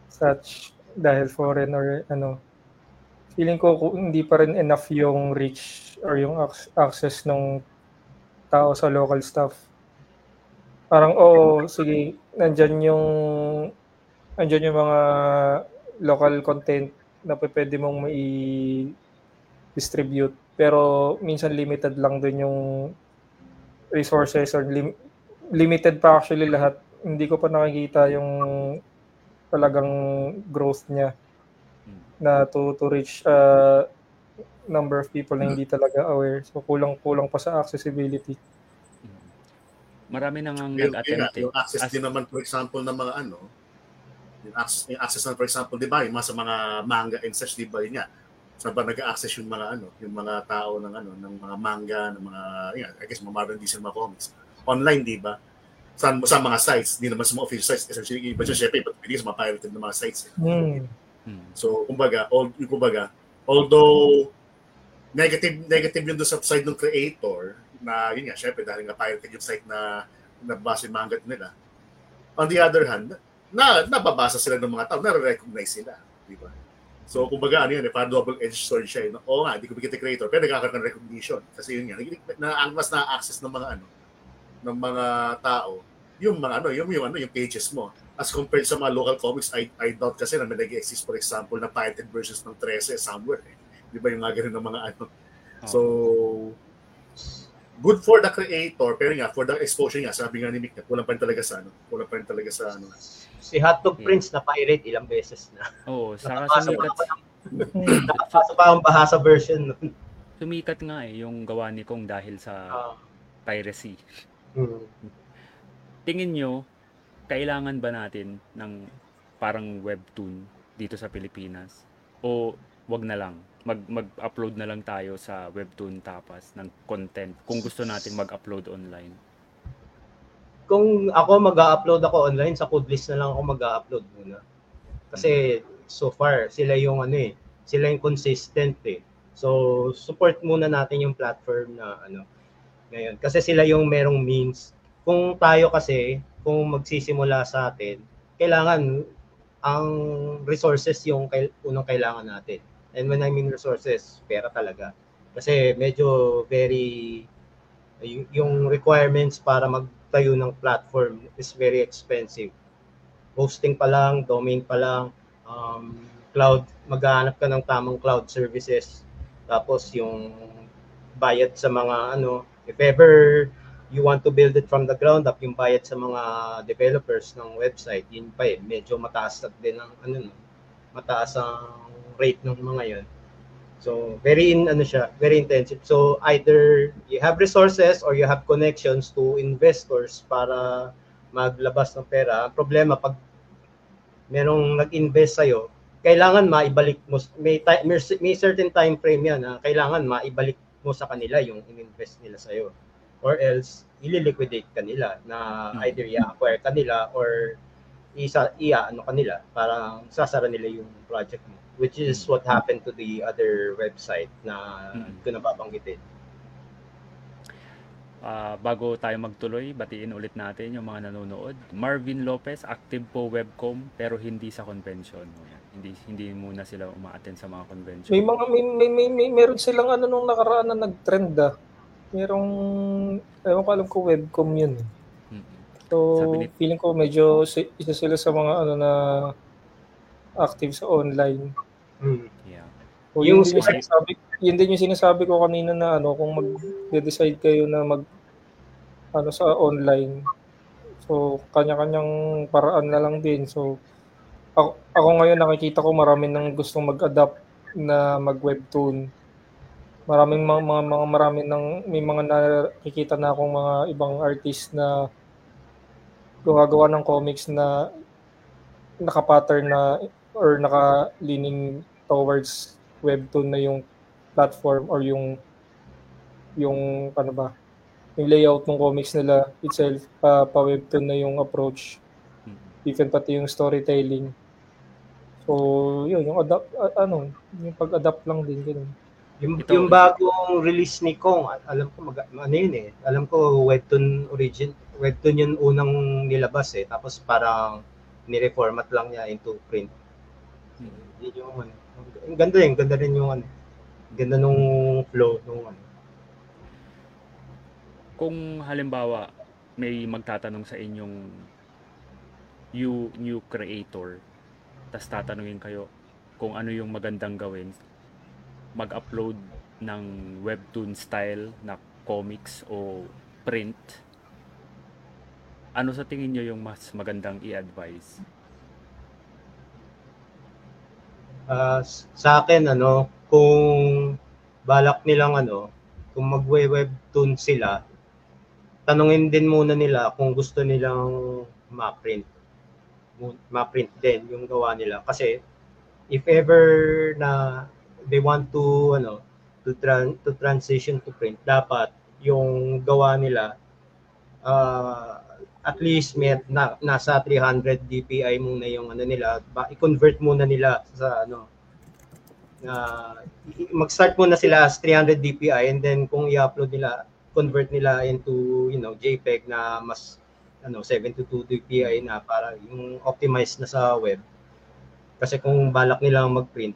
such dahil foreign or ano. Feeling ko hindi pa rin enough yung reach or yung ac- access ng tao sa local stuff. Parang, oh, sige, nandyan yung nandyan yung mga local content na pwede mong mai-distribute. Pero minsan limited lang din yung resources or lim- limited pa actually lahat. Hindi ko pa nakikita yung talagang growth niya na to to reach a number of people na hindi talaga aware. So kulang-kulang pa sa accessibility. marami nang ang Yung, nag-attempt eh. yung access As- din naman, for example, ng mga ano, yung access, yung access na, for example, di ba, yung mga sa mga manga and such, di ba, yun nga, saan ba nag-access yung mga ano, yung mga tao ng ano, ng mga manga, ng mga, yun, I guess, mga Marvel DC, mga comics. Online, di ba? Sa, sa mga sites, hindi naman sa mga official sites. Essentially, iba siya, syempre, but hindi sa mga pirated na mga sites. Eh. Hmm. So, kumbaga, all, yung kumbaga, although negative negative yun doon sa side ng creator na yun nga, syempre dahil nga pirated yung site na nabasa yung manga nila. On the other hand, na nababasa sila ng mga tao, na-recognize sila, di ba? So, kumbaga, ano yun, eh, parang double-edged sword siya. Eh. Oo nga, hindi ko bigyan creator, pero nagkakaroon ng recognition. Kasi yun nga, na, na, mas na-access ng mga ano, ng mga tao, yung mga ano, yung, yung ano, yung pages mo. As compared sa mga local comics, I, I doubt kasi na may nag-exist, for example, na pirated versions ng 13 somewhere. Eh. Di ba yung mga ganun ng mga ano. So, good for the creator, pero nga, for the exposure nga, sabi nga ni Mick, kulang pa rin talaga sa ano, kulang pa rin talaga sa ano. Si Hotdog Yeah. Prince na pirate ilang beses na. Oo, <laughs> saka Nakapasa sumikat, pa <laughs> Nakapasa pa ang bahasa version nun. sumikat nga eh yung gawa ni Kong dahil sa Ah, piracy. hmm. Tingin nyo, kailangan ba natin ng parang webtoon dito sa Pilipinas? O wag na lang? Mag, mag-upload na lang tayo sa webtoon tapas ng content kung gusto natin mag-upload online. Kung ako mag-upload ako online, sa Codlist na lang ako mag-upload muna. Kasi so far, sila yung ano eh, sila yung consistent eh. So, support muna natin yung platform na ano, ngayon. Kasi sila yung merong means. Kung tayo kasi, kung magsisimula sa atin, kailangan ang resources yung kail- unang kailangan natin. And when I mean resources, pera talaga. Kasi medyo very yung requirements para magtayo ng platform is very expensive. Hosting pa lang, domain pa lang, um, cloud, maghahanap ka ng tamang cloud services. Tapos yung bayad sa mga ano, if ever you want to build it from the ground up, yung bayad sa mga developers ng website, yun pa eh, medyo mataas din ang ano, no, mataas ang rate ng mga yun. So, very in ano siya, very intensive. So, either you have resources or you have connections to investors para maglabas ng pera. Ang problema pag merong nag-invest sa'yo, kailangan maibalik mo, may, ti- may, certain time frame yan na kailangan maibalik mo sa kanila yung in-invest nila sa'yo. Or else, ililiquidate ka nila na Hmm. either i-acquire ka nila or isa iya ano kanila para sasara nila yung project mo which is what happened to the other website na Mm. ko na babanggitin. Ah, bago tayo magtuloy, batiin ulit natin yung mga nanonood. Marvin Lopez, active po webcom pero hindi sa convention. Hindi hindi muna sila uma-attend sa mga convention. May mga may, may, may, may meron silang ano nung nakaraan na nag-trend ah. Merong ewan ko alam ko webcom yun. eh. Mm. So Sabi feeling ko medyo isa sila sa mga ano na active sa online. Hmm. Yeah. O Yung yun, din yung sinasabi, yun din yung sinasabi ko kanina na ano kung mag-decide kayo na mag ano sa online. So kanya-kanyang paraan na lang din. So ako, ako ngayon nakikita ko marami nang gustong mag-adapt na mag-webtoon. Maraming mga, mga, mga marami nang may mga nakikita na akong mga ibang artist na gumagawa ng comics na naka-pattern na or naka-leaning towards webtoon na yung platform or yung yung ano ba yung layout ng comics nila itself pa, pa webtoon na yung approach. Mm. even pati yung storytelling. So yun yung adapt a- ano yung pag-adapt lang din ganun Yung, Ito- yung bagong release ni Kong, al- alam ko mag, ano yun eh. Alam ko webtoon origin, webtoon yun unang nilabas eh. Tapos parang ni-reformat lang niya into print. Mm. Yun yung ano. Ang ganda rin, ganda rin yung ano. Ganda nung flow nung ano. Kung halimbawa may magtatanong sa inyong you new creator, tas tatanungin kayo kung ano yung magandang gawin, mag-upload ng webtoon style na comics o print, ano sa tingin nyo yung mas magandang i-advise? S- sa akin ano, kung balak nilang ano, kung magwe-webtoon sila, tanungin din muna nila kung gusto nilang ma-print. Ma-print din yung gawa nila. Kasi if ever na they want to ano to tran to transition to print dapat yung gawa nila uh, at least may na, nasa 300 DPI muna yung ano nila ba, i-convert muna nila sa ano i- mag-start muna sila as 300 DPI and then kung i-upload nila convert nila into you know JPEG na mas ano 722 DPI na para yung optimized na sa web. Kasi kung balak nilang mag-print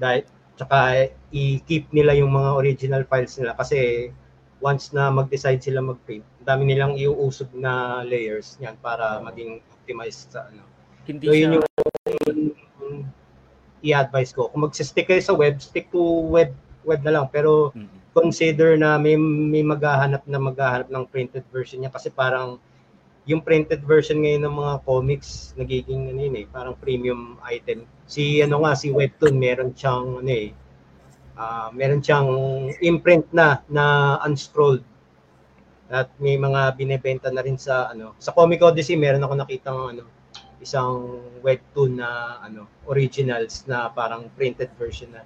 dahil tsaka i-keep nila yung mga original files nila kasi once na mag-decide sila mag-print, dami nilang iuusog na layers niyan para maging optimized sa ano. Hindi So, yun yung yung i-advise ko. Kung mag-stick kayo sa web, stick to web web na lang pero Mm. consider na may may maghahanap na maghahanap ng printed version niya kasi parang yung printed version ngayon ng mga comics nagiging ano yun eh, parang premium item. Si ano nga si Webtoon meron siyang ano eh ah, meron siyang imprint na na unscrolled. At may mga binebenta na rin sa ano sa Comic Odyssey meron ako nakitang ano isang webtoon na ano originals na parang printed version na.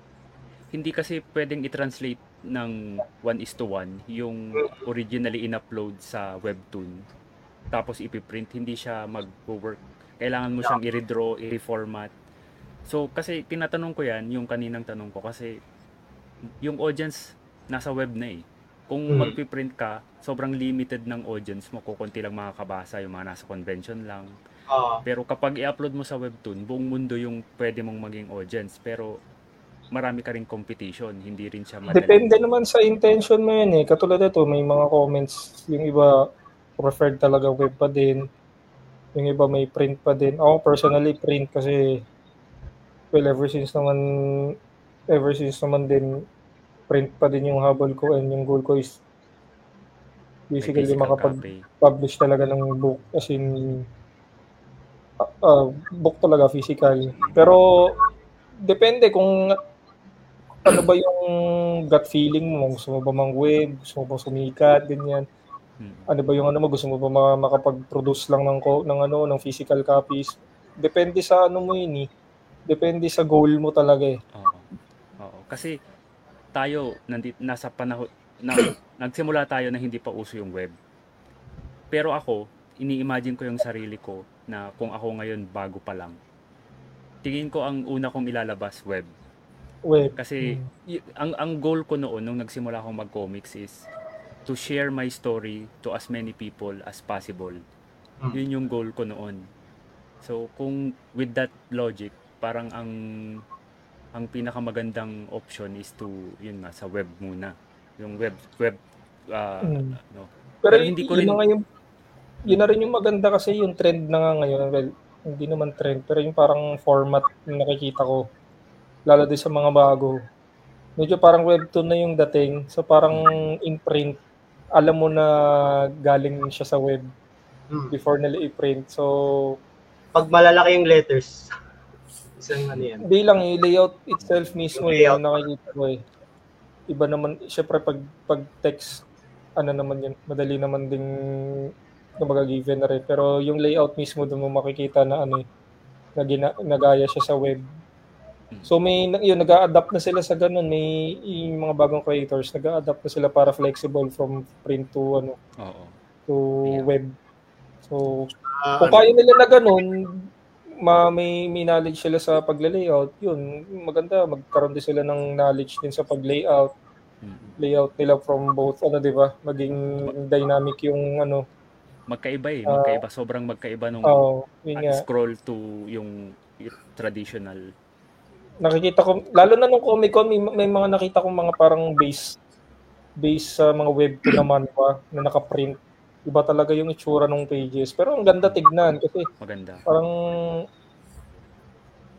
Hindi kasi pwedeng i-translate ng 1 is to 1 yung originally in-upload sa webtoon tapos ipiprint hindi siya mag-work kailangan mo siyang i-redraw, i-reformat so kasi tinatanong ko yan yung kaninang tanong ko kasi yung audience nasa web na eh kung Hmm. magpiprint ka sobrang limited ng audience mo kukunti lang makakabasa yung mga nasa convention lang ah pero kapag i-upload mo sa webtoon, buong mundo yung pwede mong maging audience. Pero marami ka rin competition, hindi rin siya madali. Depende naman sa intention mo yun eh. Katulad ito, may mga comments, yung iba preferred talaga web pa din. Yung iba may print pa din. Ako personally print kasi well ever since naman ever since naman din print pa din yung habol ko and yung goal ko is basically physical makapag copy. publish talaga ng book as in uh, uh, book talaga physical. Pero depende kung ano ba yung gut feeling mo, gusto mo ba mang web, gusto mo ba sumikat, ganyan. Mm. Ano ba yung ano mo, gusto mo ba ma- makapag-produce lang ng ng ano, ng physical copies. Depende sa ano mo yun eh. Depende sa goal mo talaga eh. Oo. Oo. Kasi tayo nandito nasa panahon na <coughs> nagsimula tayo na hindi pa uso yung web. Pero ako, ini-imagine ko yung sarili ko na kung ako ngayon bago pa lang. Tingin ko ang una kong ilalabas web. Web. Kasi y- ang ang goal ko noon nung nagsimula akong mag-comics is to share my story to as many people as possible. Mm. Yun yung goal ko noon. So kung with that logic, parang ang ang pinakamagandang option is to yun nga sa web muna. Yung web web ah, Mm. no. Pero, Pero hindi ko yun rin- na nga yung, yun na rin yung maganda kasi yung trend na nga ngayon. Well, hindi naman trend, pero yung parang format na nakikita ko. Lalo din sa mga bago. Medyo parang webtoon na yung dating. So parang in print, alam mo na galing siya sa web hmm. before nila i-print. So, pag malalaki yung letters <laughs> isang ano yan hindi lang yung layout itself mismo Yung yung, layout. nakikita ko eh. Iba naman, syempre pag, pag text, ano naman yun, madali naman ding kumbaga given na rin. Pero yung layout mismo doon mo makikita na ano eh, na gina, nagaya siya sa web. So may yun nag-a-adapt na sila sa ganun, may yung mga bagong creators nag-a-adapt na sila para flexible from print to ano Oo. to Yeah. web. So Ah, kung kaya nila na ganun, ma may, may knowledge sila sa pagla-layout, yun, maganda, magkaroon din sila ng knowledge din sa pag-layout, layout nila from both, ano, di ba, maging dynamic yung, ano, Magkaiba eh, Ah. magkaiba, sobrang magkaiba nung oh, yun nga. scroll to yung, yung traditional. Nakikita ko, lalo na nung Comic Con, may, may mga nakita kong mga parang base, base sa mga web ko naman pa, na nakaprint. Iba talaga yung itsura ng pages. Pero ang ganda tignan kasi Maganda. parang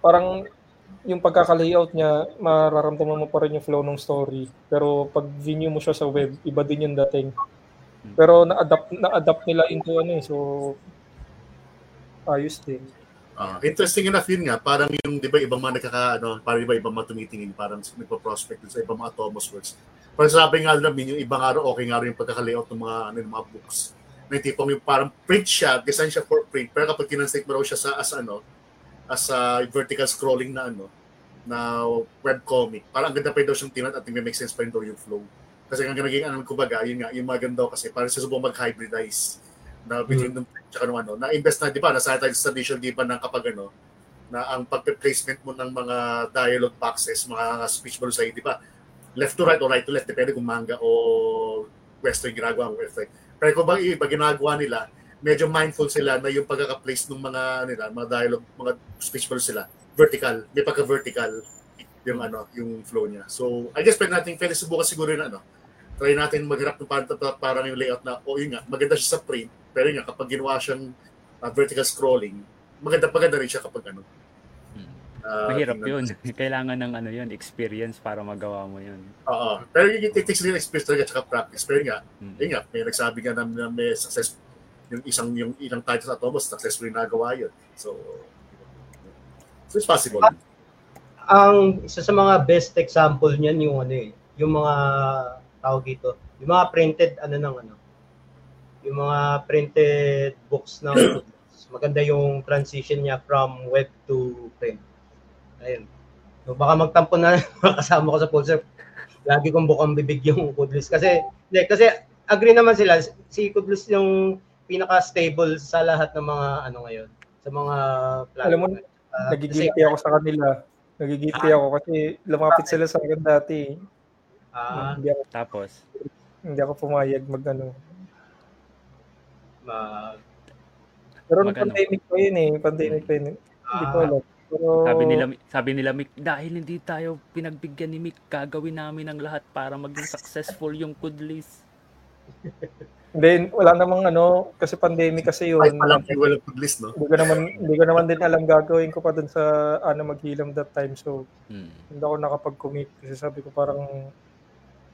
parang yung pagkaka-layout niya, mararamdaman mo pa rin yung flow ng story. Pero pag view mo siya sa web, iba din yung dating. Pero na-adapt na-adapt nila into ano eh. So ayos din. Ah, interesting enough yun nga, parang yung, di ba, ibang mga nagkaka, ano, parang di ba, ibang mga tumitingin, parang nagpa-prospect sa ibang mga Thomas Works. Parang sabi nga namin, yung ibang araw, okay nga rin yung pagkaka-layout ng mga, ano, yung mga books. May tipong yung parang print siya, design siya for print, pero kapag tinranslate mo raw siya sa as ano, as a vertical scrolling na ano, na webcomic, parang ang ganda pa daw siyang tinan at may make sense pa rin daw yung flow. Kasi ang naging ano, kumbaga, yun nga, yung maganda kasi parang susubong mag-hybridize na between mm. ng tsaka nung ano, na-invest na, di ba, nasa sa tradition, di ba, ng kapag ano, na ang pag-placement mo ng mga dialogue boxes, mga speech bubbles ay, di ba, left to right o right to left, depende kung manga o western ginagawa mo. Western. Pero kung ba iba ginagawa nila, medyo mindful sila na yung pagkaka-place ng mga nila, mga dialogue, mga speech bubbles sila, vertical, may pagka-vertical yung ano, yung flow niya. So, I guess pwede natin, pwede subukan siguro yun ano, try natin maghirap ng parang, parang yung layout na, o oh, yun nga, maganda siya sa print, pero yun nga, kapag ginawa siyang uh, vertical scrolling, maganda maganda rin siya kapag ano. Uh, Mahirap yun. <laughs> Kailangan ng ano yun, experience para magawa mo yun. Oo. Pero it takes rin experience talaga at practice. Pero yun nga, hmm. yun nga, may nagsabi nga na, na may success, yung isang yung ilang titles at almost successfully nagawa yun. So, so it's possible. At, ang isa sa mga best example niyan yung ano eh, yung mga tawag dito, yung mga printed ano ng ano, yung mga printed books ng <clears throat> maganda yung transition niya from web to print. Ayun. So baka magtampo na <laughs> kasama ko sa Pulsar. Lagi kong bukang bibig yung Kudlis kasi hindi, kasi agree naman sila si Kudlis yung pinaka-stable sa lahat ng mga ano ngayon sa mga platform. Alam mo, uh, nagigilty ako sa kanila. Nagigilty ah, ako kasi lumapit sila sa akin dati. Ah, hindi ako, tapos hindi ako pumayag mag ano. Mag Pero mag, pandemic pa yun eh, pandemic pa yun. Ah, hindi ko alam. Pero... Sabi nila sabi nila Mick, dahil hindi tayo pinagbigyan ni Mick, gagawin namin ang lahat para maging successful yung Kudlis. <laughs> Then wala namang ano, kasi pandemic kasi yun. Ay, alam ko wala Kudlis, no? Hindi ko naman hindi ko naman din alam gagawin ko pa dun sa ano maghilam that time. So hmm. hindi ako nakapag-commit kasi sabi ko parang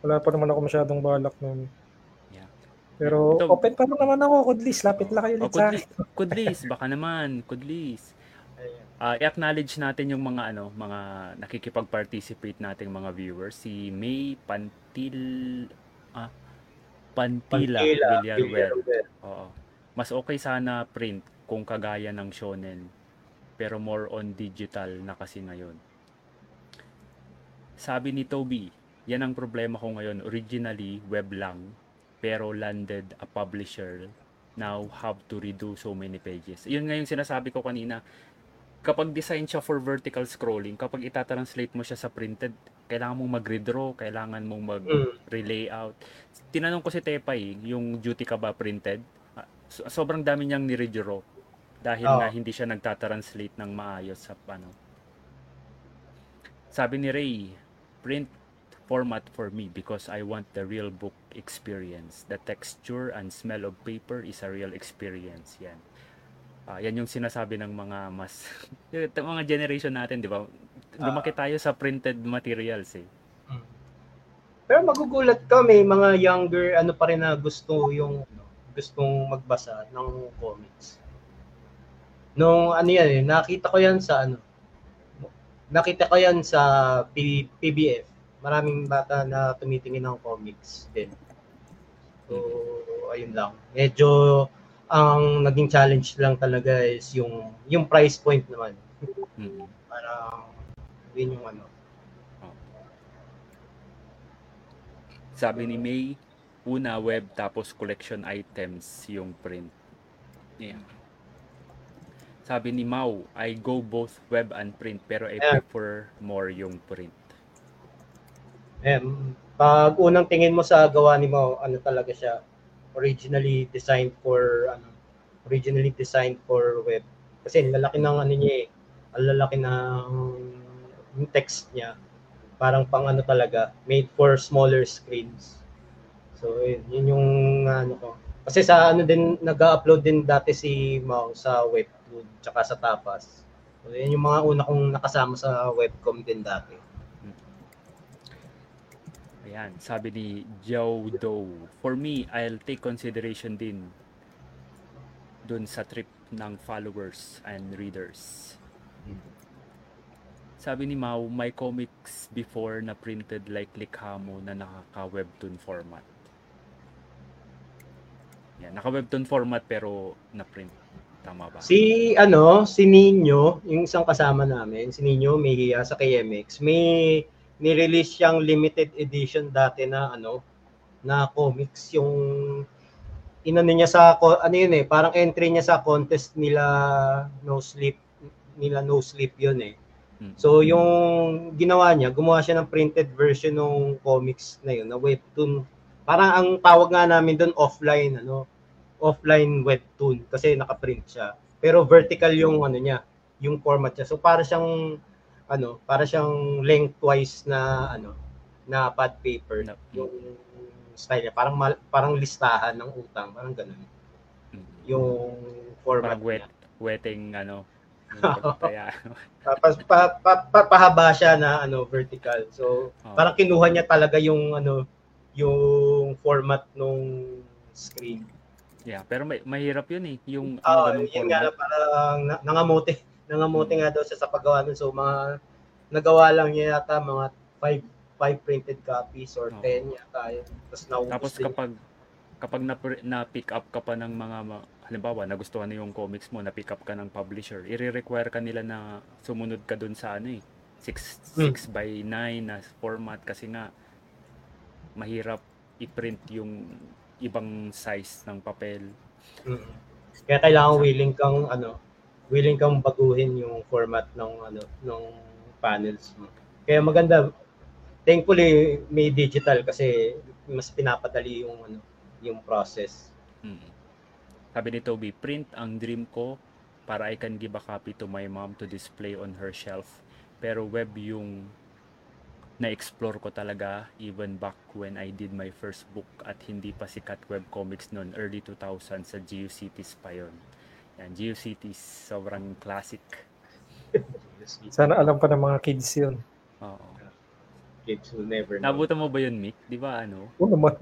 wala pa naman ako masyadong balak noon. Pero Ito, open pa naman ako, Kudlis. Lapit lang kayo oh, Kudlis, Kudlis, <laughs> baka naman, Kudlis. Uh, i-acknowledge natin yung mga ano, mga nakikipag-participate nating mga viewers. Si May Pantil ah, Pantila, Pantila Villarreal. Oo. Mas okay sana print kung kagaya ng shonen. Pero more on digital na kasi ngayon. Sabi ni Toby, yan ang problema ko ngayon. Originally, web lang. Pero landed a publisher. Now, have to redo so many pages. Yun nga yung sinasabi ko kanina. Kapag design siya for vertical scrolling, kapag itatranslate mo siya sa printed, kailangan mong mag-redraw, kailangan mong mag-relayout. Tinanong ko si Tepay, yung duty ka ba printed? Ah, sobrang dami niyang ni-redraw dahil oh. nga hindi siya nagtatranslate ng maayos sa ano. Sabi ni Ray, print format for me because I want the real book experience. The texture and smell of paper is a real experience. Yan. Uh, yan yung sinasabi ng mga mas <laughs> mga generation natin, di ba? Lumaki tayo sa printed materials eh. Hmm. Pero magugulat ka may mga younger ano pa rin na gusto yung ano, gustong magbasa ng comics. Nung ano yan eh, nakita ko yan sa ano, nakita ko yan sa P- PBF maraming bata na tumitingin ng comics din. So, ayun lang. Medyo ang naging challenge lang talaga is yung yung price point naman. Mm-hmm. Para yun yung ano. Sabi ni May, una web tapos collection items yung print. Yeah. Sabi ni Mau, I go both web and print pero I yeah. prefer more yung print. Um, pag unang tingin mo sa gawa ni Mo, ano talaga siya, originally designed for ano, originally designed for web. Kasi lalaki ng ano niya eh, ang lalaki ng yung text niya. Parang pang ano talaga, made for smaller screens. So yun, yun yung ano ko. Kasi sa ano din nag-upload din dati si Mau sa Webtoon tsaka sa Tapas. So yun yung mga una kong nakasama sa webcom din dati. Ayan, sabi ni Joe Doe. For me, I'll take consideration din dun sa trip ng followers and readers. Sabi ni Mau, my comics before na printed like likha mo na nakaka-webtoon format. Yan, naka-webtoon format pero na-print. Tama ba? Si ano, si Nino, yung isang kasama namin, si Nino Mejia sa KMX, may ni-release siyang limited edition dati na ano, na comics yung inano niya sa ano yun eh, parang entry niya sa contest nila No Sleep nila No Sleep yun eh. Mm. So yung ginawa niya, gumawa siya ng printed version ng comics na yun, na webtoon. Parang ang tawag nga namin doon offline ano, offline webtoon kasi naka-print siya. Pero vertical yung ano niya, yung format niya. So para siyang ano, para siyang lengthwise na ano, na pad paper Na- yung style niya. Parang mal- parang listahan ng utang, parang ganun. Mm. Yung format Parang wet, niya. wetting ano. <laughs> pagtaya. Tapos pa, pa, pa, pahaba siya na ano vertical. So Oo. parang kinuha niya talaga yung ano yung format nung screen. yeah, pero may, mahirap yun eh. Yung ano, Ah, yun nga na format. parang na- nangamote. Nangamote nga daw siya sa paggawa nun. So mga nagawa lang niya yata mga 5 5 printed copies or Oo. 10 yata yun. Tapos Tapos din. kapag kapag na, na pick up ka pa ng mga halimbawa nagustuhan na yung comics mo, na pick up ka ng publisher, i-require ka nila na sumunod ka dun sa ano eh 6 Hmm. 6 by 9 na format kasi nga mahirap i-print yung ibang size ng papel. Mm. Kaya kailangan willing kang ano, willing kang baguhin yung format ng ano ng panels mo. Kaya maganda thankfully may digital kasi mas pinapadali yung ano yung process. Mm. Sabi ni Toby, print ang dream ko para I can give a copy to my mom to display on her shelf. Pero web yung na-explore ko talaga even back when I did my first book at hindi pa sikat web comics noon, early 2000 sa GeoCities pa yun. Yan, GeoCities, sobrang classic. <laughs> Sana alam pa ng mga kids yun. Oo. Kids will never know. Nabutan mo ba yun, Mick? Di ba ano? Oo naman.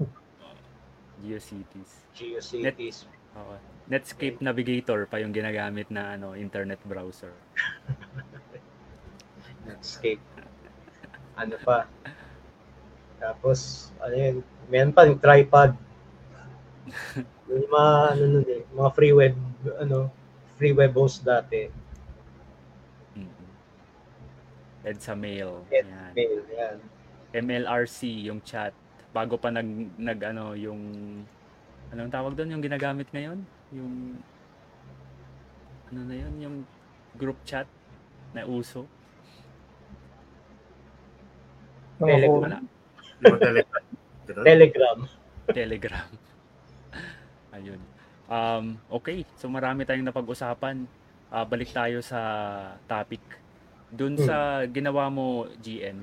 GeoCities. GeoCities. Oo. Netscape Navigator pa yung ginagamit na ano internet browser. <laughs> Netscape. Ano pa? Tapos, ano yun, meron pa yung tripod. Yung mga, ano nun eh, mga free web, ano, free web host dati. Mm. EDSA Mail. Ed- Yan. Mail, yan. MLRC yung chat bago pa nag nag ano yung anong tawag doon yung ginagamit ngayon yung ano na yun yung group chat na uso Telegram. Telegram. Telegram. telegram ayun. Um okay. So marami tayong napag-usapan. Ah, balik tayo sa topic. Dun sa ginawa mo GM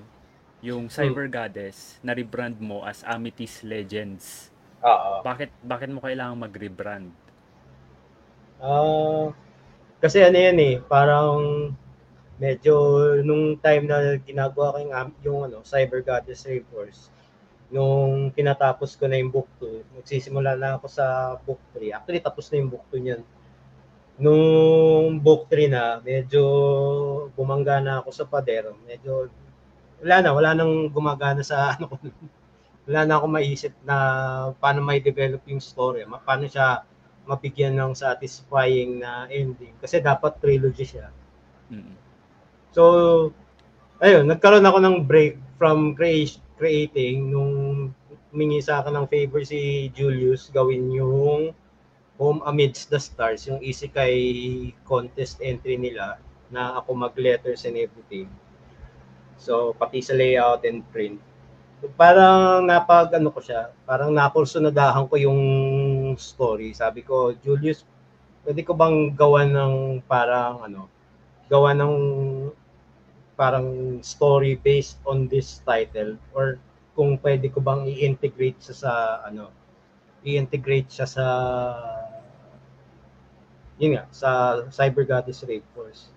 yung Cyber Goddess na rebrand mo as Amethyst Legends. Oo. bakit bakit mo kailangan mag-rebrand? Ah, kasi ano yan eh, parang medyo nung time na ginagawa ko yung, am- yung ano, Cyber Goddess Reforce, nung tinatapos ko na yung book 2, magsisimula na ako sa book 3. Actually, tapos na yung book 2 niyan. Nung book 3 na, medyo bumangga na ako sa pader. Medyo, wala na, wala nang gumagana sa <laughs> ano ko. Wala na ako maisip na paano may develop yung story. Paano siya mabigyan ng satisfying na ending. Kasi dapat trilogy siya. Mm. So, ayun, nagkaroon ako ng break from crea- creating nung humingi sa akin ng favor si Julius gawin yung Home Amidst the Stars, yung Isekai contest entry nila na ako mag-letters and everything. So, pati sa layout and print. Parang napag ano ko siya, parang nakursunadahan ko yung story. Sabi ko, Julius, pwede ko bang gawa ng parang ano, gawa ng parang story based on this title or kung pwede ko bang i-integrate siya sa ano i-integrate siya sa yun nga sa Cyber Goddess Raid Force.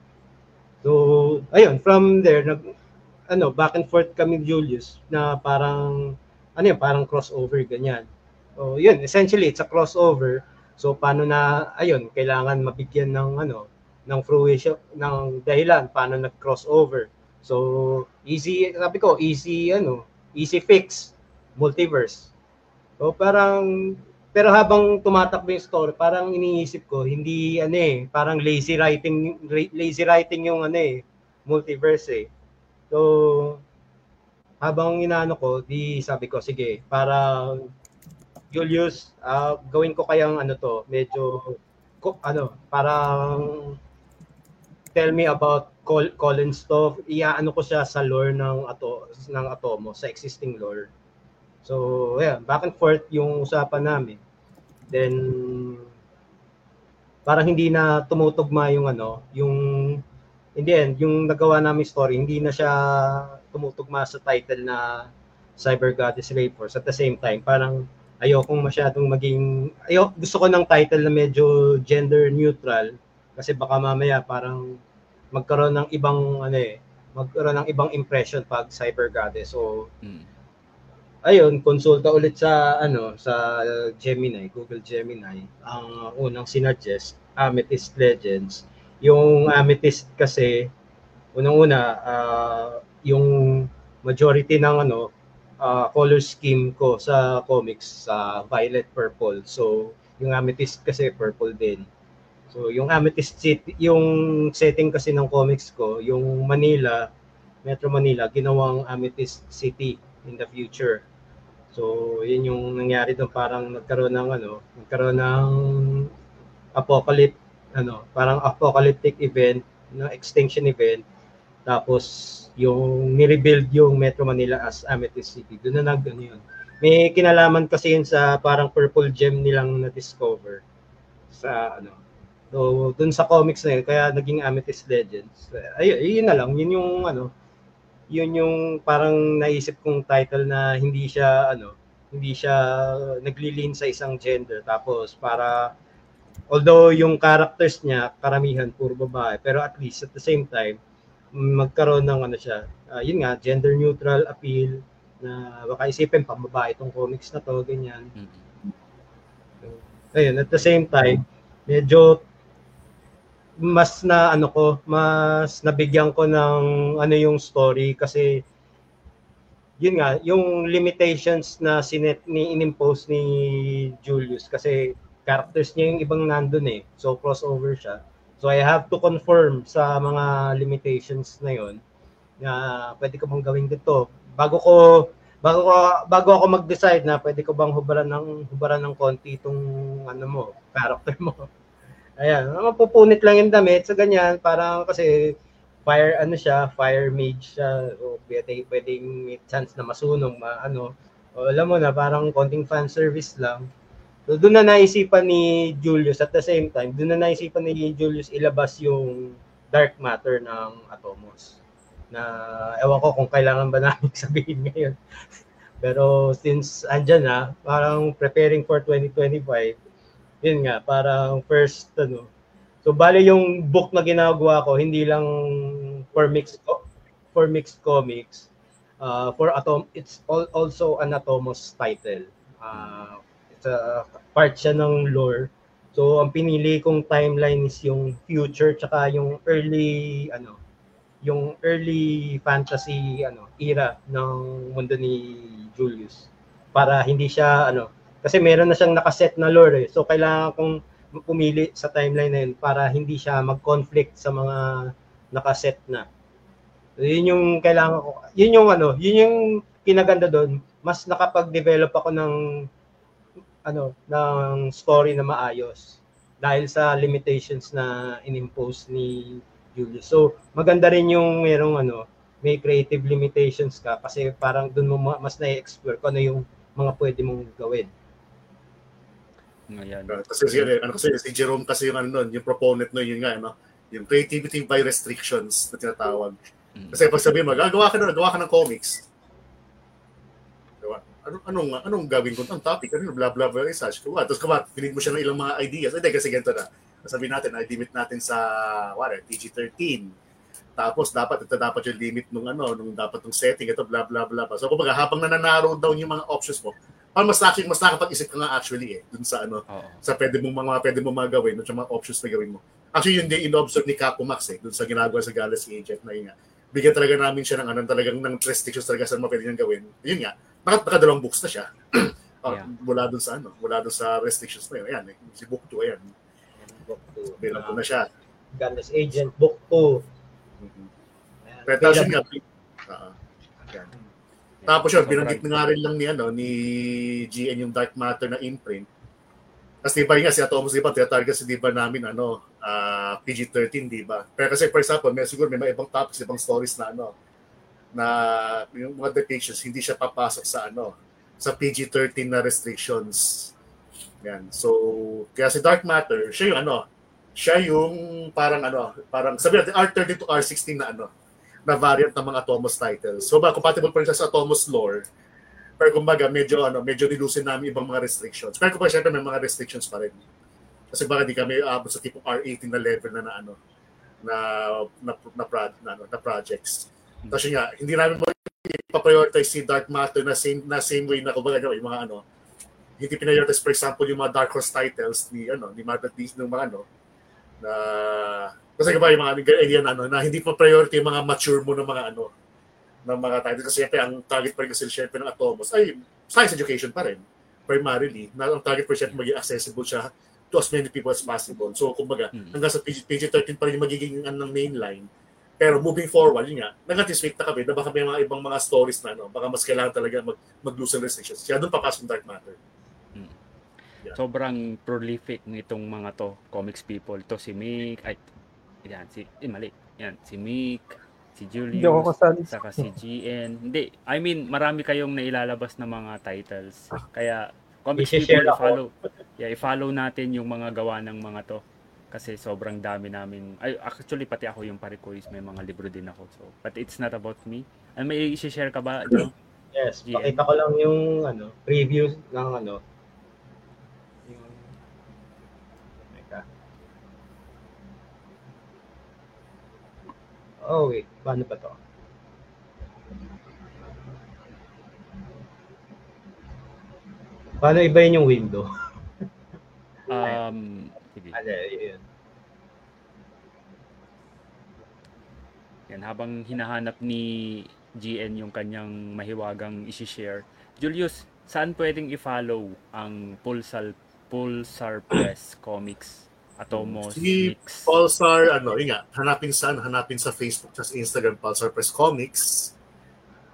So ayun from there nag ano back and forth kami Julius na parang ano yun parang crossover ganyan. So yun essentially it's a crossover. So paano na ayun kailangan mabigyan ng ano ng fruition ng dahilan paano nag-crossover. So easy sabi ko easy ano easy fix multiverse. So parang pero habang tumatakbo yung story, parang iniisip ko, hindi ano eh, parang lazy writing lazy writing yung ano eh, multiverse eh. So habang inaano ko, di sabi ko sige, para Julius, uh, gawin ko kayang ano to, medyo ko, ano, parang tell me about Col- Colin stuff. Iaano ko siya sa lore ng ato ng Atomo, sa existing lore. So, yeah, back and forth yung usapan namin. Then parang hindi na tumutugma yung ano, yung in the end, yung nagawa namin story, hindi na siya tumutugma sa title na Cyber Goddess Rape. At the same time, parang ayokong masyadong maging, ayo gusto ko ng title na medyo gender neutral kasi baka mamaya parang magkaroon ng ibang ano eh, magkaroon ng ibang impression pag Cyber Goddess. So, Mm. ayun, konsulta ulit sa ano sa Gemini, Google Gemini. Ang unang sinuggest, Amethyst Legends. Yung Amethyst kasi unang-una ah, yung majority ng ano ah, color scheme ko sa comics sa violet purple. So yung Amethyst kasi purple din. So yung Amethyst City, yung setting kasi ng comics ko, yung Manila, Metro Manila, ginawang Amethyst City in the future. So, yun yung nangyari doon parang nagkaroon ng ano, nagkaroon ng apocalypse ano, parang apocalyptic event, na extinction event. Tapos yung ni-rebuild yung Metro Manila as Amethyst City. Doon na nag ano yun. May kinalaman kasi yun sa parang purple gem nilang na-discover sa ano. So, doon sa comics na yun, kaya naging Amethyst Legends. Ay, yun na lang, yun yung ano, yun yung parang naisip kong title na hindi siya ano, hindi siya naglilin sa isang gender tapos para although yung characters niya karamihan puro babae pero at least at the same time magkaroon ng ano siya uh, yun nga gender neutral appeal na baka isipin pang babae itong comics na to ganyan Mm. ayun at the same time medyo mas na ano ko mas nabigyan ko ng ano yung story kasi yun nga yung limitations na sinet ni inimpose ni Julius kasi characters niya yung ibang nandun eh. So crossover siya. So I have to confirm sa mga limitations na yon na pwede ko bang gawin dito. Bago ko bago ko bago ako mag-decide na pwede ko bang hubaran ng hubaran ng konti itong ano mo character mo Ayan, mapupunit lang yung damit sa ganyan, parang kasi fire ano siya, fire mage siya, o pwede, pwedeng may chance na masunog, ma, ano, o, alam mo na, parang konting fan service lang. So doon na naisipan ni Julius at the same time, doon na naisipan ni Julius ilabas yung dark matter ng Atomos. Na ewan ko kung kailangan ba namin <laughs> sabihin ngayon. Pero since andyan na, parang preparing for 2025, yun nga, parang first, ano, so bali yung book na ginagawa ko, hindi lang for mixed, for mixed comics, uh, for Atom, it's all, also an Atomos title. Uh, it's a part siya ng lore. So, ang pinili kong timeline is yung future, tsaka yung early, ano, yung early fantasy ano era ng mundo ni Julius para hindi siya ano kasi meron na siyang nakaset na lore eh. So kailangan kong pumili sa timeline na yun para hindi siya mag-conflict sa mga nakaset na. So, yun yung kailangan ko. Yun yung ano, yun yung kinaganda doon. Mas nakapag-develop ako ng ano, ng story na maayos dahil sa limitations na inimpose ni Julius. So, maganda rin yung merong ano, may creative limitations ka kasi parang doon mo mas na-explore kung ano yung mga pwede mong gawin. Ayan. Uh, kasi, ano, kasi si Jerome kasi yung ano nun, yung proponent nun, yun nga, ano, yung creativity by restrictions na tinatawag. Mm. Kasi pag sabihin mo, gagawa ka na, gawa ka ng comics. Diba? Ano, anong, anong gawin ko? Ang topic, ano, blah, blah, blah, research. Diba? Tapos kama, pinig mo siya ng ilang mga ideas. Hindi, kasi ganito na. Sabihin natin, ay limit natin sa, wala, PG-13. Tapos dapat ito dapat yung limit nung ano, nung dapat nung setting ito blah blah blah. So kumbaga habang nananarrow down yung mga options mo, para mas nakik mas nakapag-isip ka nga actually eh dun sa ano Oo. sa pwede mong mga pwede mong mga gawin, dun sa mga options na gawin mo. Actually yun din in-observe ni Capo Max eh dun sa ginagawa sa Galaxy Agent na yun nga. Bigyan talaga namin siya ng ano talagang ng restrictions talaga sa mga pwede niyang gawin. Yun nga, naka, nakadalawang books na siya. <clears throat> Ah, Yeah. Mula doon sa ano, mula doon sa restrictions na yun. Ayan, eh, si book 2, ayan. Book 2. Available na siya. Gunless Agent, Book 2. Mhm. Ayan. Pero tapos yun nga, ah, yan. Tapos yun, binanggit na nga rin lang ni, ano, ni GN yung Dark Matter na imprint. Kasi di ba yun nga, si Atomos, di ba, tinatarget si di ba namin, ano, ah, PG-13, di ba? Pero kasi, for example, may, siguro may mga ibang topics, ibang stories na, ano, na yung mga depictions, hindi siya papasok sa, ano, sa PG-13 na restrictions. Yan. So, kaya si Dark Matter, siya yung, ano, siya yung parang, ano, parang, sabi natin, R30 to R16 na, ano, na variant ng mga Atomos titles. So ba compatible pa rin siya sa Atomos lore. Pero kumbaga medyo ano, medyo nilusin namin ibang mga restrictions. Pero kumbaga syempre may mga restrictions pa rin. Kasi baka di kami aabot sa tipong R18 na level na, na ano na na na, pro- na, ano, na projects. Tapos yun nga, hindi namin ipa-prioritize si Dark Matter na same na same way na kumbaga yung mga ano hindi pinprioritize for example yung mga Dark Horse titles ni ano ni Marvel Beast ng mga ano na kasi ba yung mga alien ano na hindi pa priority yung mga mature mo ng mga ano ng mga titles kasi syempre ang target pa rin kasi syempre ng Atomos ay science education pa rin. Primarily na ang target pa rin syempre maging accessible siya to as many people as possible. So kumbaga Mm. hanggang sa PG, PG-13 pa rin yung magiging ano, ng mainline pero moving forward yun nga nag-anticipate na kami na baka may mga ibang mga stories na ano baka mas kailangan talaga mag mag-loosen restrictions. Kaya doon papasok yung Dark Matter. Sobrang prolific nitong mga to, comics people. To si Mick, ay, yan, si, eh, mali. Yan, si Mick, si ako Julius, kasali. saka si GN. Hindi, I mean, marami kayong nailalabas na mga titles. Kaya, comics people, ako. i-follow. <laughs> Yeah, i-follow natin yung mga gawa ng mga to. Kasi sobrang dami namin. Ay, actually, pati ako yung parikoys, may mga libro din ako. So, but it's not about me. Ano, may i-share ka ba? Yes, GM. pakita ko lang yung ano, preview ng ano. Oh, wait. Paano ba to? Paano iba yun yung window? <laughs> Um, sige. Ano, yun. Yan, habang hinahanap ni GN yung kanyang mahiwagang isi-share. Julius, saan pwedeng i-follow ang Pulsar, Pulsar Press Comics? Atomos, Si Mix. Pulsar, ano, yun nga, hanapin sa, hanapin sa Facebook, sa Instagram, Pulsar Press Comics.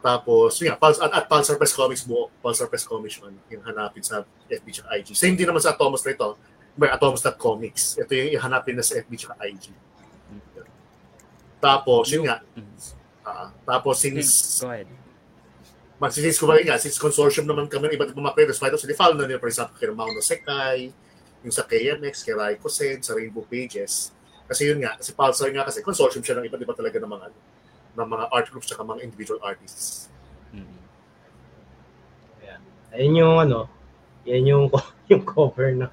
Tapos, yun nga, Puls, at, at Pulsar Press Comics buo, Pulsar Press Comics, yun, yung hanapin sa FB at IG. Same din naman sa Atomos na ito, may Atomos.comics. Ito yung ihanapin na sa FB at IG. Tapos, yun nga, ah, tapos since, Go ahead. since kumbaga nga, since consortium naman kami ng iba't ibang mga creators, fighters, so follow na nila, for example, kay Mauno Sekai, yung sa KMX, kay Raiko Sen, sa Rainbow Pages. Kasi yun nga, si Pulsar nga kasi, consortium siya ng iba't iba talaga ng mga, ng mga art groups at mga individual artists. Mm. Ayun yung ano, yan yung <laughs> yung cover ng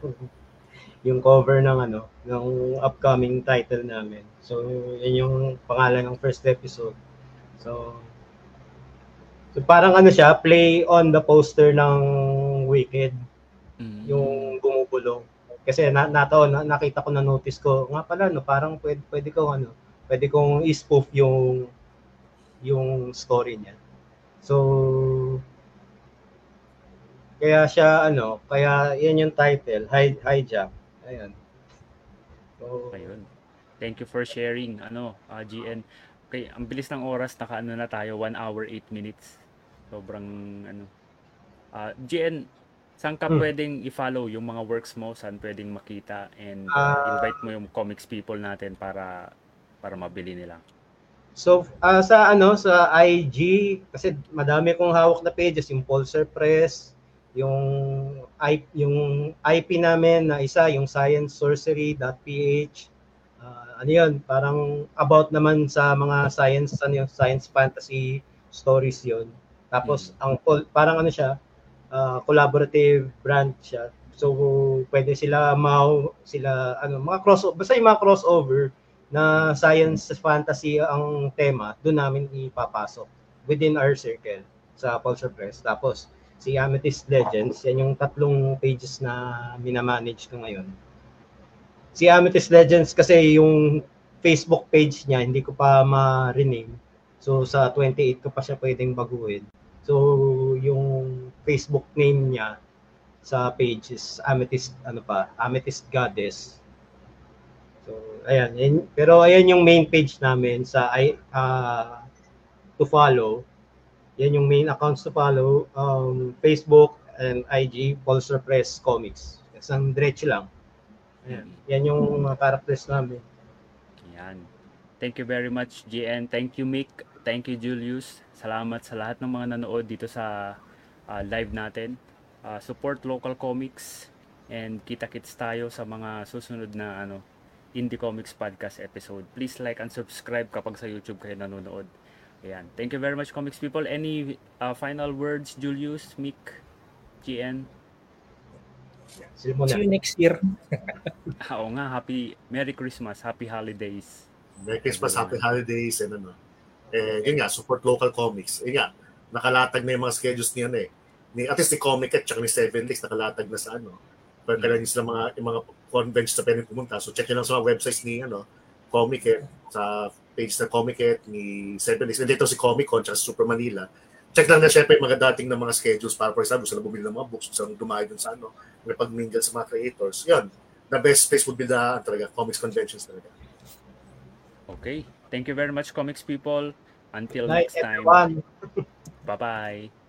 yung cover ng ano, ng upcoming title namin. So, yan yung pangalan ng first episode. So, so parang ano siya, play on the poster ng Wicked, Mm. yung gumugulong. Kasi na, nato, na, nakita ko na notice ko, nga pala no, parang pwede pwede kong ano, pwede kong i-spoof yung yung story niya. So, kaya siya ano, kaya yan yung title, Hi Hijack. Ayun. So, Ayun. Thank you for sharing, ano, ah, GN. Okay, ang bilis ng oras, naka-ano na tayo, 1 hour, 8 minutes. Sobrang, ano. Ah, GN, saan ka Hmm. pwedeng i-follow yung mga works mo? Saan pwedeng makita? And Ah. invite mo yung comics people natin para para mabili nila. So, ah, sa ano, sa IG, kasi madami kong hawak na pages, yung Pulsar Press, yung I, yung IP namin na isa, yung sciencesorcery.ph. Ah, ano yun, parang about naman sa mga science, ano yung science fantasy stories yun. Tapos, ang pul- parang ano siya, ah, collaborative brand siya. So, pwede sila mau sila ano, mga crossover, basta yung mga crossover na science fantasy ang tema, doon namin ipapasok within our circle sa Pulsar Press. Tapos, si Amethyst Legends, yan yung tatlong pages na minamanage ko ngayon. Si Amethyst Legends kasi yung Facebook page niya, hindi ko pa ma-rename. So, sa 28 ko pa siya pwedeng baguhin. So, Facebook name niya, sa page is Amethyst, ano pa, Amethyst Goddess. So, ayan. Yan, pero ayan yung main page namin sa I, ah, to follow. Yan yung main accounts to follow. Um, Facebook and IG, Pulsar Press Comics. Isang diretso lang. Ayan. Yan yung mga characters namin. Yan. Thank you very much, GN. Thank you, Mick. Thank you, Julius. Salamat sa lahat ng mga nanood dito sa ah, live natin. Ah, support local comics and kita-kits tayo sa mga susunod na ano Indie Comics Podcast episode. Please like and subscribe kapag sa YouTube kayo nanonood. Ayan. Thank you very much, comics people. Any ah, final words, Julius, Mick, GN? See you next year. <laughs> Oo nga, happy Merry Christmas, Happy Holidays. Merry Christmas, Happy Holidays, and ano. Eh, yun nga, support local comics. Yun nga, nakalatag na yung mga schedules niyan eh. Ni, at least ni Comic at ni Seven Days nakalatag na sa ano. Pero kailangan sila mga, yung mga conventions na pwedeng pumunta. So check nyo lang sa mga websites ni ano, Comic sa page na Comic ni Seven Days. And dito si Comic Con, tsaka Super Manila. Check lang na syempre yung mga dating na mga schedules para for example, na bumili ng mga books, na dumayo dun sa ano, may pag-mingle sa mga creators. Yun, the best place would be the ano, talaga, comics conventions talaga. Okay. Thank you very much, comics people. Until Night, next time. everyone. <laughs> 拜拜。